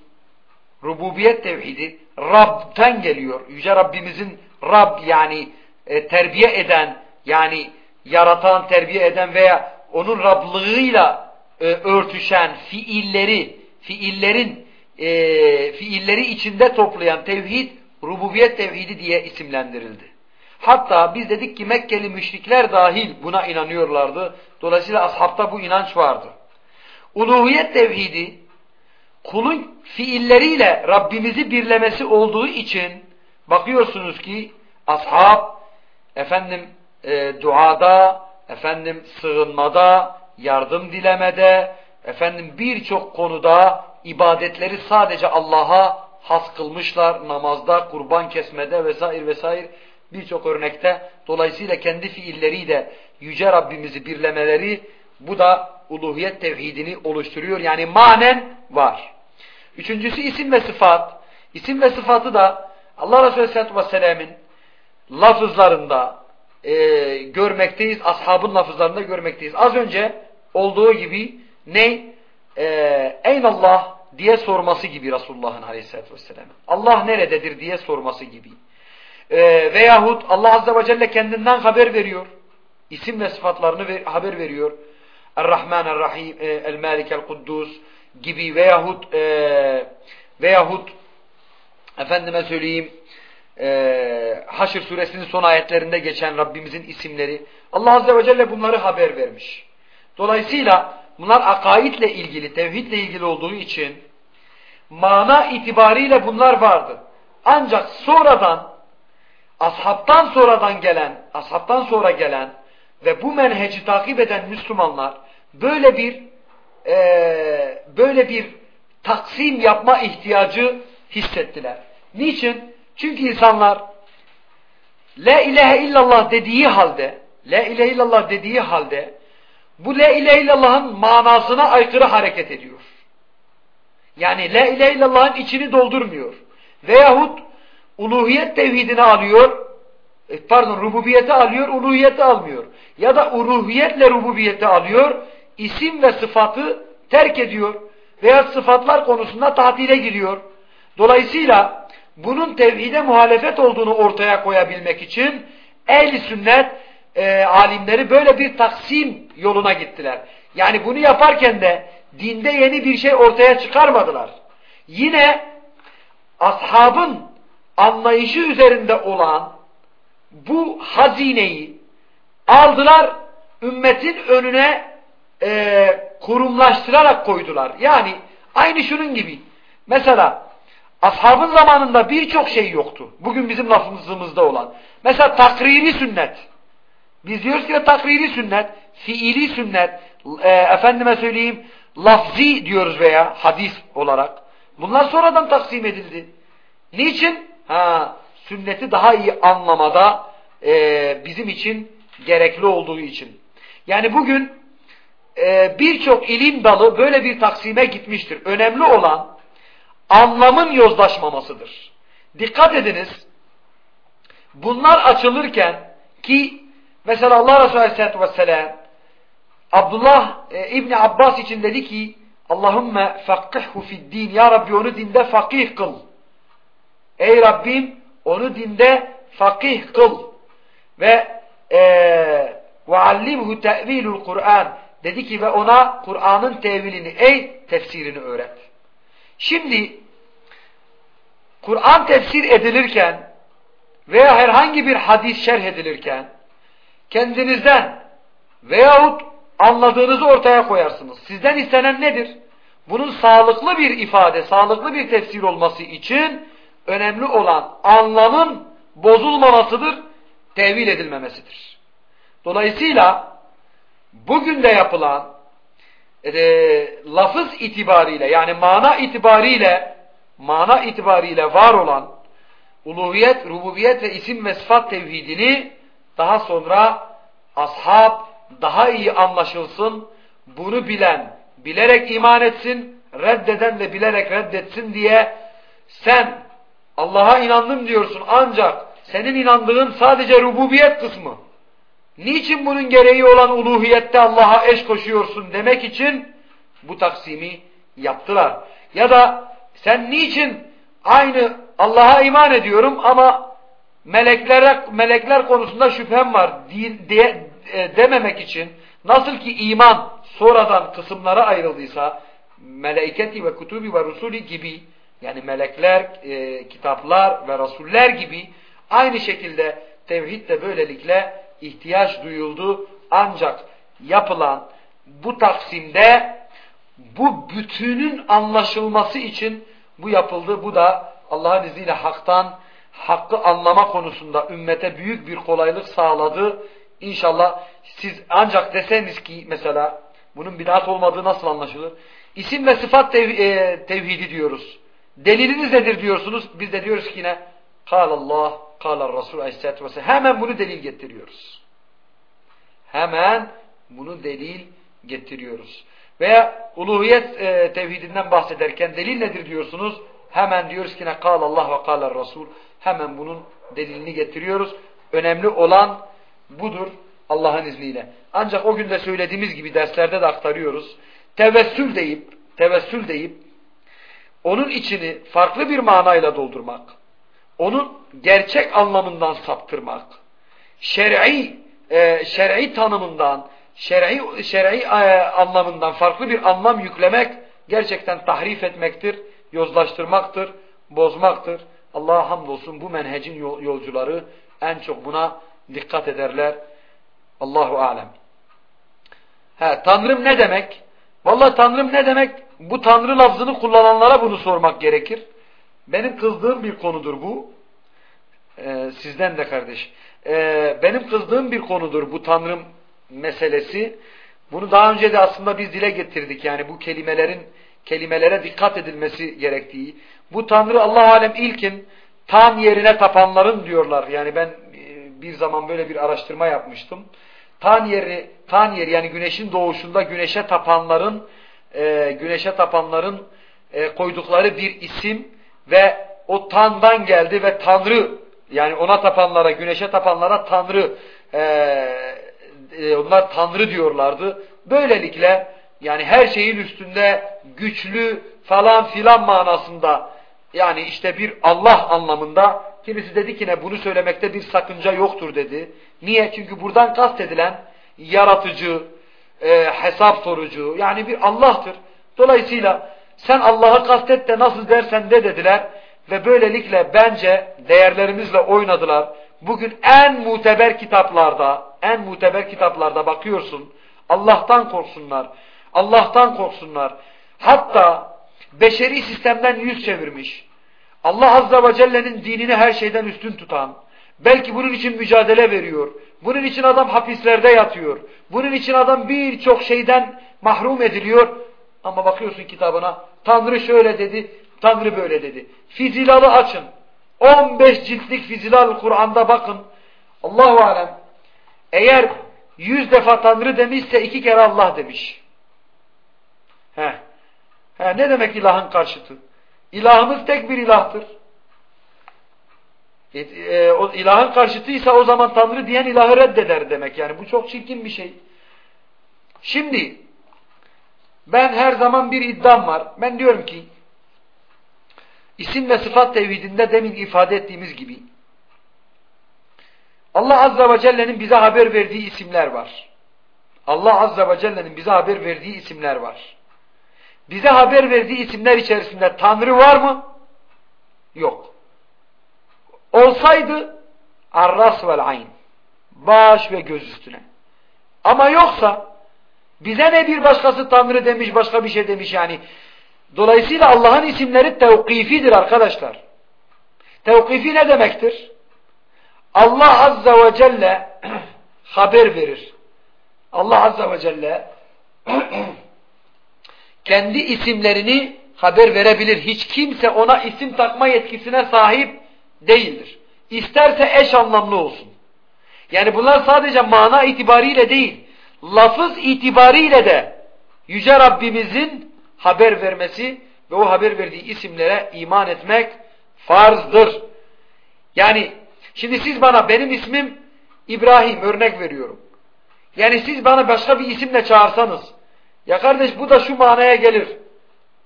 rububiyet tevhidi Rab'den geliyor. Yüce Rabbimizin Rab yani e, terbiye eden yani yaratan, terbiye eden veya onun Rablığıyla e, örtüşen fiilleri, fiillerin e, fiilleri içinde toplayan tevhid rububiyet tevhidi diye isimlendirildi. Hatta biz dedik ki Mekkeli müşrikler dahil buna inanıyorlardı. Dolayısıyla ashabta bu inanç vardı. Uluhiyet tevhidi kulun fiilleriyle Rabbimizi birlemesi olduğu için bakıyorsunuz ki ashab efendim e, duada, efendim sığınmada, yardım dilemede, efendim birçok konuda ibadetleri sadece Allah'a has kılmışlar. Namazda, kurban kesmede vesaire vesaire birçok örnekte. Dolayısıyla kendi fiilleriyle Yüce Rabbimizi birlemeleri bu da uluhiyet tevhidini oluşturuyor. Yani manen var. Üçüncüsü isim ve sıfat. İsim ve sıfatı da Allah Resulü Aleyhisselatü Vesselam'ın lafızlarında e, görmekteyiz. Ashabın lafızlarında görmekteyiz. Az önce olduğu gibi ne? Ee, Eyn Allah diye sorması gibi Resulullah'ın Aleyhisselatü Vesselam. Allah nerededir diye sorması gibi. Ee, veyahut Allah Azze ve Celle kendinden haber veriyor. İsim ve sıfatlarını ver, haber veriyor. Er-Rahman, Er-Rahim, e, El-Malik, El-Kuddus gibi veyahut e, veyahut efendime söyleyeyim e, Haşr suresinin son ayetlerinde geçen Rabbimizin isimleri Allah Azze ve Celle bunları haber vermiş. Dolayısıyla bunlar akaidle ilgili, tevhidle ilgili olduğu için mana itibariyle bunlar vardı. Ancak sonradan ashabtan sonradan gelen, ashabtan sonra gelen ve bu menheci takip eden Müslümanlar böyle bir e, böyle bir taksim yapma ihtiyacı hissettiler. Niçin? Çünkü insanlar La ilahe illallah dediği halde La ilahe illallah dediği halde bu La ilahe illallah'ın manasına aykırı hareket ediyor. Yani La ilahe illallah'ın içini doldurmuyor. Veyahut uluhiyet tevhidini alıyor e, pardon rububiyeti alıyor, uluhiyeti almıyor. Ya da uluhiyetle rububiyeti alıyor, isim ve sıfatı terk ediyor. Veya sıfatlar konusunda tatile giriyor. Dolayısıyla bunun tevhide muhalefet olduğunu ortaya koyabilmek için ehli sünnet e, alimleri böyle bir taksim yoluna gittiler. Yani bunu yaparken de dinde yeni bir şey ortaya çıkarmadılar. Yine ashabın anlayışı üzerinde olan bu hazineyi aldılar ümmetin önüne e, kurumlaştırarak koydular. Yani aynı şunun gibi. Mesela Ashabın zamanında birçok şey yoktu. Bugün bizim lafımızda olan. Mesela takriri sünnet. Biz diyoruz ki takriri sünnet, fiili sünnet, e, efendime söyleyeyim lafzi diyoruz veya hadis olarak. Bunlar sonradan taksim edildi. Niçin? Ha, sünneti daha iyi anlamada e, bizim için gerekli olduğu için. Yani bugün e, birçok ilim dalı böyle bir taksime gitmiştir. Önemli olan anlamın yozlaşmamasıdır. Dikkat ediniz. Bunlar açılırken ki mesela Allah Resulü Aleyhisselatü Vesselam Abdullah e, İbni Abbas için dedi ki Allahümme fakkihhu fid din. Ya Rabbi onu dinde fakih kıl. Ey Rabbim onu dinde fakih kıl. Ve e, ve allimhu tevilul Kur'an. Dedi ki ve ona Kur'an'ın tevilini, ey tefsirini öğret. Şimdi Kur'an tefsir edilirken veya herhangi bir hadis şerh edilirken kendinizden veyahut anladığınızı ortaya koyarsınız. Sizden istenen nedir? Bunun sağlıklı bir ifade, sağlıklı bir tefsir olması için önemli olan anlamın bozulmamasıdır, tevil edilmemesidir. Dolayısıyla bugün de yapılan e, lafız itibariyle yani mana itibariyle mana itibariyle var olan uluhiyet, rububiyet ve isim ve sıfat tevhidini daha sonra ashab daha iyi anlaşılsın, bunu bilen, bilerek iman etsin, reddeden de bilerek reddetsin diye sen Allah'a inandım diyorsun ancak senin inandığın sadece rububiyet kısmı. Niçin bunun gereği olan uluhiyette Allah'a eş koşuyorsun demek için bu taksimi yaptılar. Ya da sen niçin aynı Allah'a iman ediyorum ama meleklere, melekler konusunda şüphem var diye, e, dememek için nasıl ki iman sonradan kısımlara ayrıldıysa meleketi ve kutubi ve rusuli gibi yani melekler, e, kitaplar ve rasuller gibi aynı şekilde tevhid de böylelikle ihtiyaç duyuldu. Ancak yapılan bu taksimde bu bütünün anlaşılması için bu yapıldı. Bu da Allah'ın izniyle haktan, hakkı anlama konusunda ümmete büyük bir kolaylık sağladı. İnşallah siz ancak deseniz ki mesela bunun bid'at olmadığı nasıl anlaşılır? İsim ve sıfat e, tevhidi diyoruz. Deliliniz nedir diyorsunuz? Biz de diyoruz ki yine Allah, kâlar Resul aleyhissalatü vesselam. Hemen bunu delil getiriyoruz. Hemen bunu delil getiriyoruz. Veya uluhiyet e, tevhidinden bahsederken delil nedir diyorsunuz? Hemen diyoruz ki ne Allah ve kâlar Resul. Hemen bunun delilini getiriyoruz. Önemli olan budur Allah'ın izniyle. Ancak o günde söylediğimiz gibi derslerde de aktarıyoruz. Tevessül deyip, tevessül deyip onun içini farklı bir manayla doldurmak, onun gerçek anlamından saptırmak, şer'i e, şer'i tanımından, şer'i şer'i e, anlamından farklı bir anlam yüklemek gerçekten tahrif etmektir, yozlaştırmaktır, bozmaktır. Allah'a hamdolsun bu menhecin yolcuları en çok buna dikkat ederler. Allahu alem. He, Tanrım ne demek? Vallahi Tanrım ne demek? Bu Tanrı lafzını kullananlara bunu sormak gerekir. Benim kızdığım bir konudur bu. Ee, sizden de kardeş. Ee, benim kızdığım bir konudur bu Tanrım meselesi. Bunu daha önce de aslında biz dile getirdik. Yani bu kelimelerin kelimelere dikkat edilmesi gerektiği. Bu Tanrı Allah alem ilkin tan yerine tapanların diyorlar. Yani ben e, bir zaman böyle bir araştırma yapmıştım. Tan yeri, tan yeri yani güneşin doğuşunda güneşe tapanların e, güneşe tapanların e, koydukları bir isim ve o tandan geldi ve Tanrı yani ona tapanlara, güneşe tapanlara Tanrı e, e, onlar Tanrı diyorlardı. Böylelikle yani her şeyin üstünde güçlü falan filan manasında yani işte bir Allah anlamında kimisi dedi ki ne bunu söylemekte bir sakınca yoktur dedi. Niye? Çünkü buradan kastedilen yaratıcı, e, hesap sorucu yani bir Allah'tır. Dolayısıyla sen Allah'ı kastet de nasıl dersen de dediler ve böylelikle bence değerlerimizle oynadılar. Bugün en muteber kitaplarda, en muteber kitaplarda bakıyorsun. Allah'tan korksunlar. Allah'tan korksunlar. Hatta beşeri sistemden yüz çevirmiş. Allah Azze ve Celle'nin dinini her şeyden üstün tutan, belki bunun için mücadele veriyor. Bunun için adam hapislerde yatıyor. Bunun için adam birçok şeyden mahrum ediliyor. Ama bakıyorsun kitabına, Tanrı şöyle dedi, Tanrı böyle dedi. Fizilalı açın. 15 ciltlik Fizilal Kur'an'da bakın. Allahu alem. Eğer 100 defa Tanrı demişse iki kere Allah demiş. He. He, ne demek ilahın karşıtı? İlahımız tek bir ilahtır. E, e, o ilahın karşıtıysa o zaman Tanrı diyen ilahı reddeder demek. Yani bu çok çirkin bir şey. Şimdi ben her zaman bir iddiam var. Ben diyorum ki isim ve sıfat tevhidinde demin ifade ettiğimiz gibi Allah Azze ve Celle'nin bize haber verdiği isimler var. Allah Azze ve Celle'nin bize haber verdiği isimler var. Bize haber verdiği isimler içerisinde Tanrı var mı? Yok. Olsaydı arras vel ayn. Baş ve göz üstüne. Ama yoksa bize ne bir başkası Tanrı demiş, başka bir şey demiş yani. Dolayısıyla Allah'ın isimleri tevkifidir arkadaşlar. Tevkifi ne demektir? Allah Azze ve Celle haber verir. Allah Azze ve Celle kendi isimlerini haber verebilir. Hiç kimse ona isim takma yetkisine sahip değildir. İsterse eş anlamlı olsun. Yani bunlar sadece mana itibariyle değil, lafız itibariyle de Yüce Rabbimizin haber vermesi ve o haber verdiği isimlere iman etmek farzdır. Yani Şimdi siz bana benim ismim İbrahim örnek veriyorum. Yani siz bana başka bir isimle çağırsanız ya kardeş bu da şu manaya gelir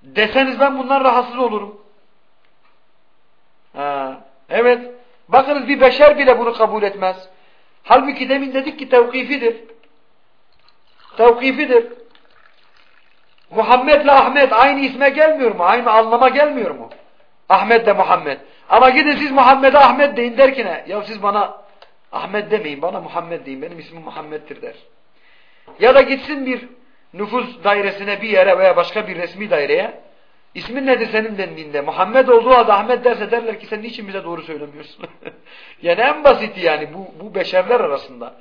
deseniz ben bundan rahatsız olurum. Ha, evet. Bakınız bir beşer bile bunu kabul etmez. Halbuki demin dedik ki tevkifidir. Tevkifidir. Muhammed ile Ahmet aynı isme gelmiyor mu? Aynı anlama gelmiyor mu? Ahmet de Muhammed. Ama gidin siz Muhammed'e Ahmet deyin der ki ne? Ya siz bana Ahmet demeyin bana Muhammed deyin. Benim ismim Muhammed'dir der. Ya da gitsin bir nüfus dairesine bir yere veya başka bir resmi daireye ismin nedir senin dendiğinde Muhammed olduğu halde Ahmet derse derler ki sen niçin bize doğru söylemiyorsun? yani en basiti yani bu, bu beşerler arasında.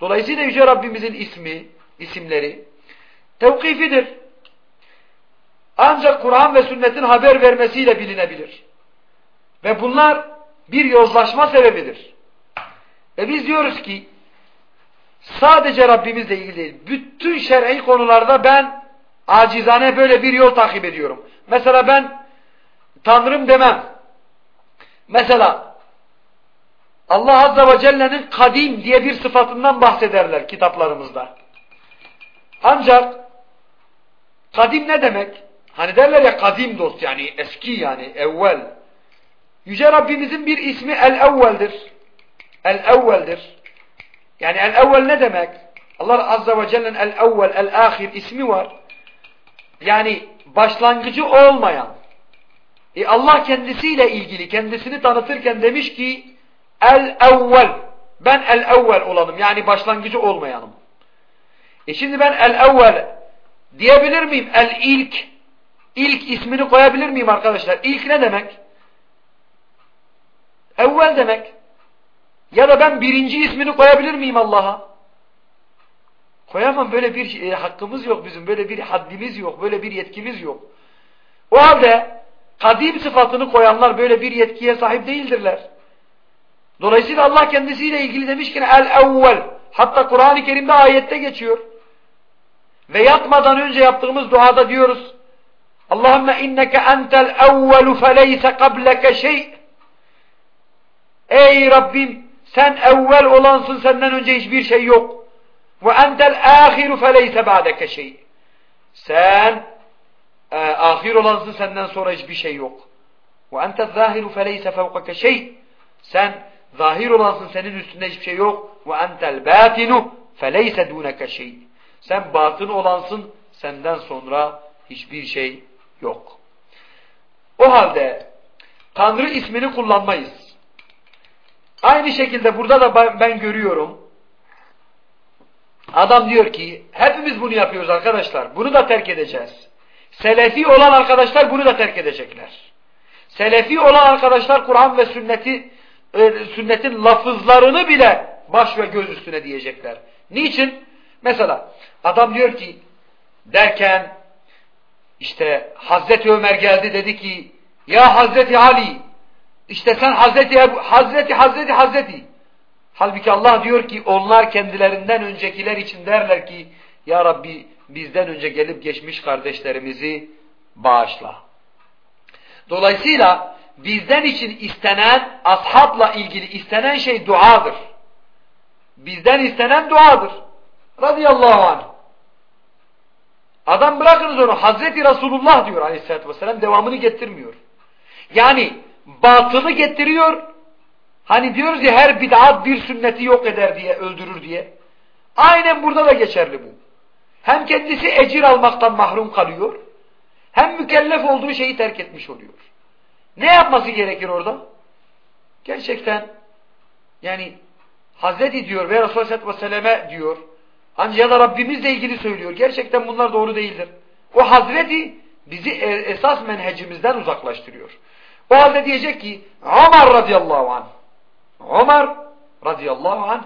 Dolayısıyla Yüce Rabbimizin ismi, isimleri tevkifidir. Ancak Kur'an ve sünnetin haber vermesiyle bilinebilir. Ve bunlar bir yozlaşma sebebidir. Ve biz diyoruz ki sadece Rabbimizle ilgili değil, bütün şer'i konularda ben acizane böyle bir yol takip ediyorum. Mesela ben Tanrım demem. Mesela Allah Azze ve Celle'nin kadim diye bir sıfatından bahsederler kitaplarımızda. Ancak kadim ne demek? Hani derler ya kadim dost yani eski yani evvel. Yüce Rabbimizin bir ismi el-evveldir. El-evveldir. Yani el-evvel ne demek? Allah Azze ve Celle'nin el-evvel, el-ahir ismi var. Yani başlangıcı olmayan. E Allah kendisiyle ilgili kendisini tanıtırken demiş ki el-evvel. Ben el-evvel olanım. Yani başlangıcı olmayanım. E şimdi ben el-evvel diyebilir miyim? El-ilk. İlk ismini koyabilir miyim arkadaşlar? İlk ne demek? Evvel demek. Ya da ben birinci ismini koyabilir miyim Allah'a? Koyamam böyle bir e, hakkımız yok bizim. Böyle bir haddimiz yok. Böyle bir yetkimiz yok. O halde kadim sıfatını koyanlar böyle bir yetkiye sahip değildirler. Dolayısıyla Allah kendisiyle ilgili demiş ki el-evvel. Hatta Kur'an-ı Kerim'de ayette geçiyor. Ve yatmadan önce yaptığımız duada diyoruz. Allahümme inneke entel evvelu feleyse kableke şey. Ey Rabbim sen evvel olansın senden önce hiçbir şey yok. Ve entel ahiru feleyse ba'deke şey. Sen e, ahir olansın senden sonra hiçbir şey yok. Ve entel zahiru feleyse fevkake şey. Sen zahir olansın senin üstünde hiçbir şey yok. Ve entel batinu feleyse duneke şey. Sen batın olansın senden sonra hiçbir şey yok. O halde Tanrı ismini kullanmayız. Aynı şekilde burada da ben görüyorum. Adam diyor ki hepimiz bunu yapıyoruz arkadaşlar. Bunu da terk edeceğiz. Selefi olan arkadaşlar bunu da terk edecekler. Selefi olan arkadaşlar Kur'an ve sünneti e, sünnetin lafızlarını bile baş ve göz üstüne diyecekler. Niçin? Mesela adam diyor ki derken işte Hazreti Ömer geldi dedi ki ya Hazreti Ali işte sen Hazreti Ebu, Hazreti Hazreti Hazreti halbuki Allah diyor ki onlar kendilerinden öncekiler için derler ki ya Rabbi bizden önce gelip geçmiş kardeşlerimizi bağışla. Dolayısıyla bizden için istenen ashabla ilgili istenen şey duadır. Bizden istenen duadır. Radıyallahu anh. Adam bırakınız onu Hazreti Resulullah diyor aleyhissalatü vesselam devamını getirmiyor. Yani batılı getiriyor. Hani diyoruz ya her bid'at bir sünneti yok eder diye öldürür diye. Aynen burada da geçerli bu. Hem kendisi ecir almaktan mahrum kalıyor. Hem mükellef olduğu şeyi terk etmiş oluyor. Ne yapması gerekir orada? Gerçekten yani Hazreti diyor ve Resulullah Aleyhisselatü Vesselam'e diyor Ancak ya da Rabbimizle ilgili söylüyor. Gerçekten bunlar doğru değildir. O Hazreti bizi esas menhecimizden uzaklaştırıyor. O halde diyecek ki Ömer radıyallahu anh Ömer radıyallahu anh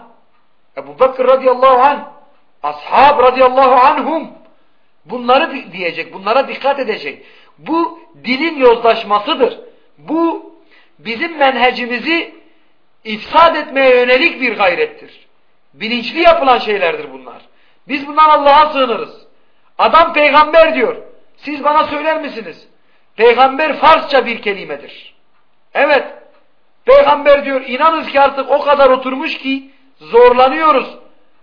Ebu Bekir radıyallahu anh Ashab radıyallahu anhum bunları diyecek, bunlara dikkat edecek. Bu dilin yozlaşmasıdır. Bu bizim menhecimizi ifsad etmeye yönelik bir gayrettir. Bilinçli yapılan şeylerdir bunlar. Biz bundan Allah'a sığınırız. Adam peygamber diyor. Siz bana söyler misiniz? Peygamber Farsça bir kelimedir. Evet. Peygamber diyor inanız ki artık o kadar oturmuş ki zorlanıyoruz.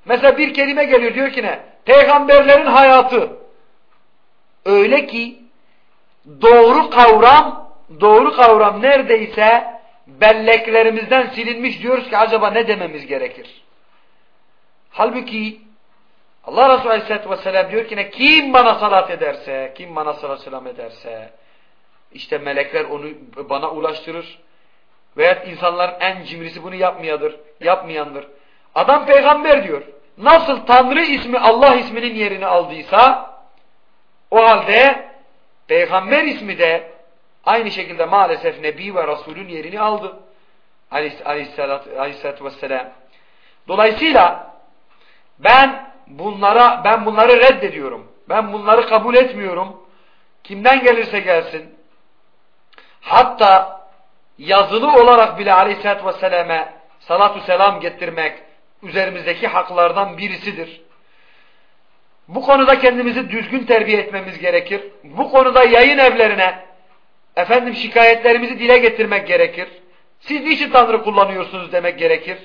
Mesela bir kelime geliyor diyor ki ne? Peygamberlerin hayatı. Öyle ki doğru kavram doğru kavram neredeyse belleklerimizden silinmiş diyoruz ki acaba ne dememiz gerekir? Halbuki Allah Resulü Aleyhisselatü Vesselam diyor ki ne? Kim bana salat ederse, kim bana salat selam ederse işte melekler onu bana ulaştırır. Veya insanların en cimrisi bunu yapmayadır, yapmayandır. Adam peygamber diyor. Nasıl Tanrı ismi Allah isminin yerini aldıysa o halde peygamber ismi de aynı şekilde maalesef Nebi ve Resulün yerini aldı. Aleyhisselatü, aleyhisselatü vesselam. Dolayısıyla ben bunlara ben bunları reddediyorum. Ben bunları kabul etmiyorum. Kimden gelirse gelsin. Hatta yazılı olarak bile aleyhissalatü vesselam'e salatu selam getirmek üzerimizdeki haklardan birisidir. Bu konuda kendimizi düzgün terbiye etmemiz gerekir. Bu konuda yayın evlerine efendim şikayetlerimizi dile getirmek gerekir. Siz niçin Tanrı kullanıyorsunuz demek gerekir.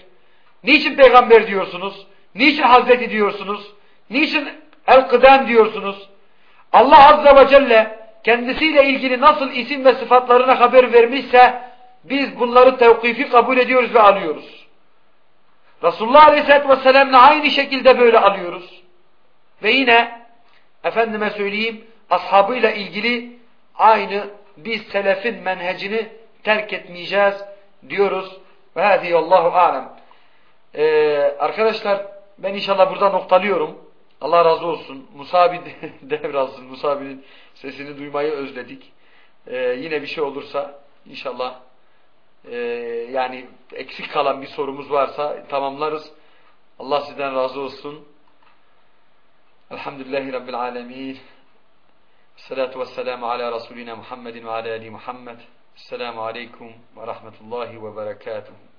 Niçin peygamber diyorsunuz? Niçin Hazreti diyorsunuz? Niçin El-Kıdem diyorsunuz? Allah Azze ve Celle kendisiyle ilgili nasıl isim ve sıfatlarına haber vermişse biz bunları tevkifi kabul ediyoruz ve alıyoruz. Resulullah Aleyhisselatü Vesselam'la aynı şekilde böyle alıyoruz. Ve yine efendime söyleyeyim ashabıyla ilgili aynı biz selefin menhecini terk etmeyeceğiz diyoruz. Ve hâzihi Allahu alem. Ee, arkadaşlar ben inşallah burada noktalıyorum. Allah razı olsun. Musabi devralsın. Musabi'nin sesini duymayı özledik. Ee, yine bir şey olursa inşallah e, yani eksik kalan bir sorumuz varsa tamamlarız. Allah sizden razı olsun. Elhamdülillahi Rabbil alemin. Salatu vesselamu ala Resulina Muhammedin ve ala Ali Muhammed. Esselamu aleyküm ve rahmetullahi ve berekatuhu.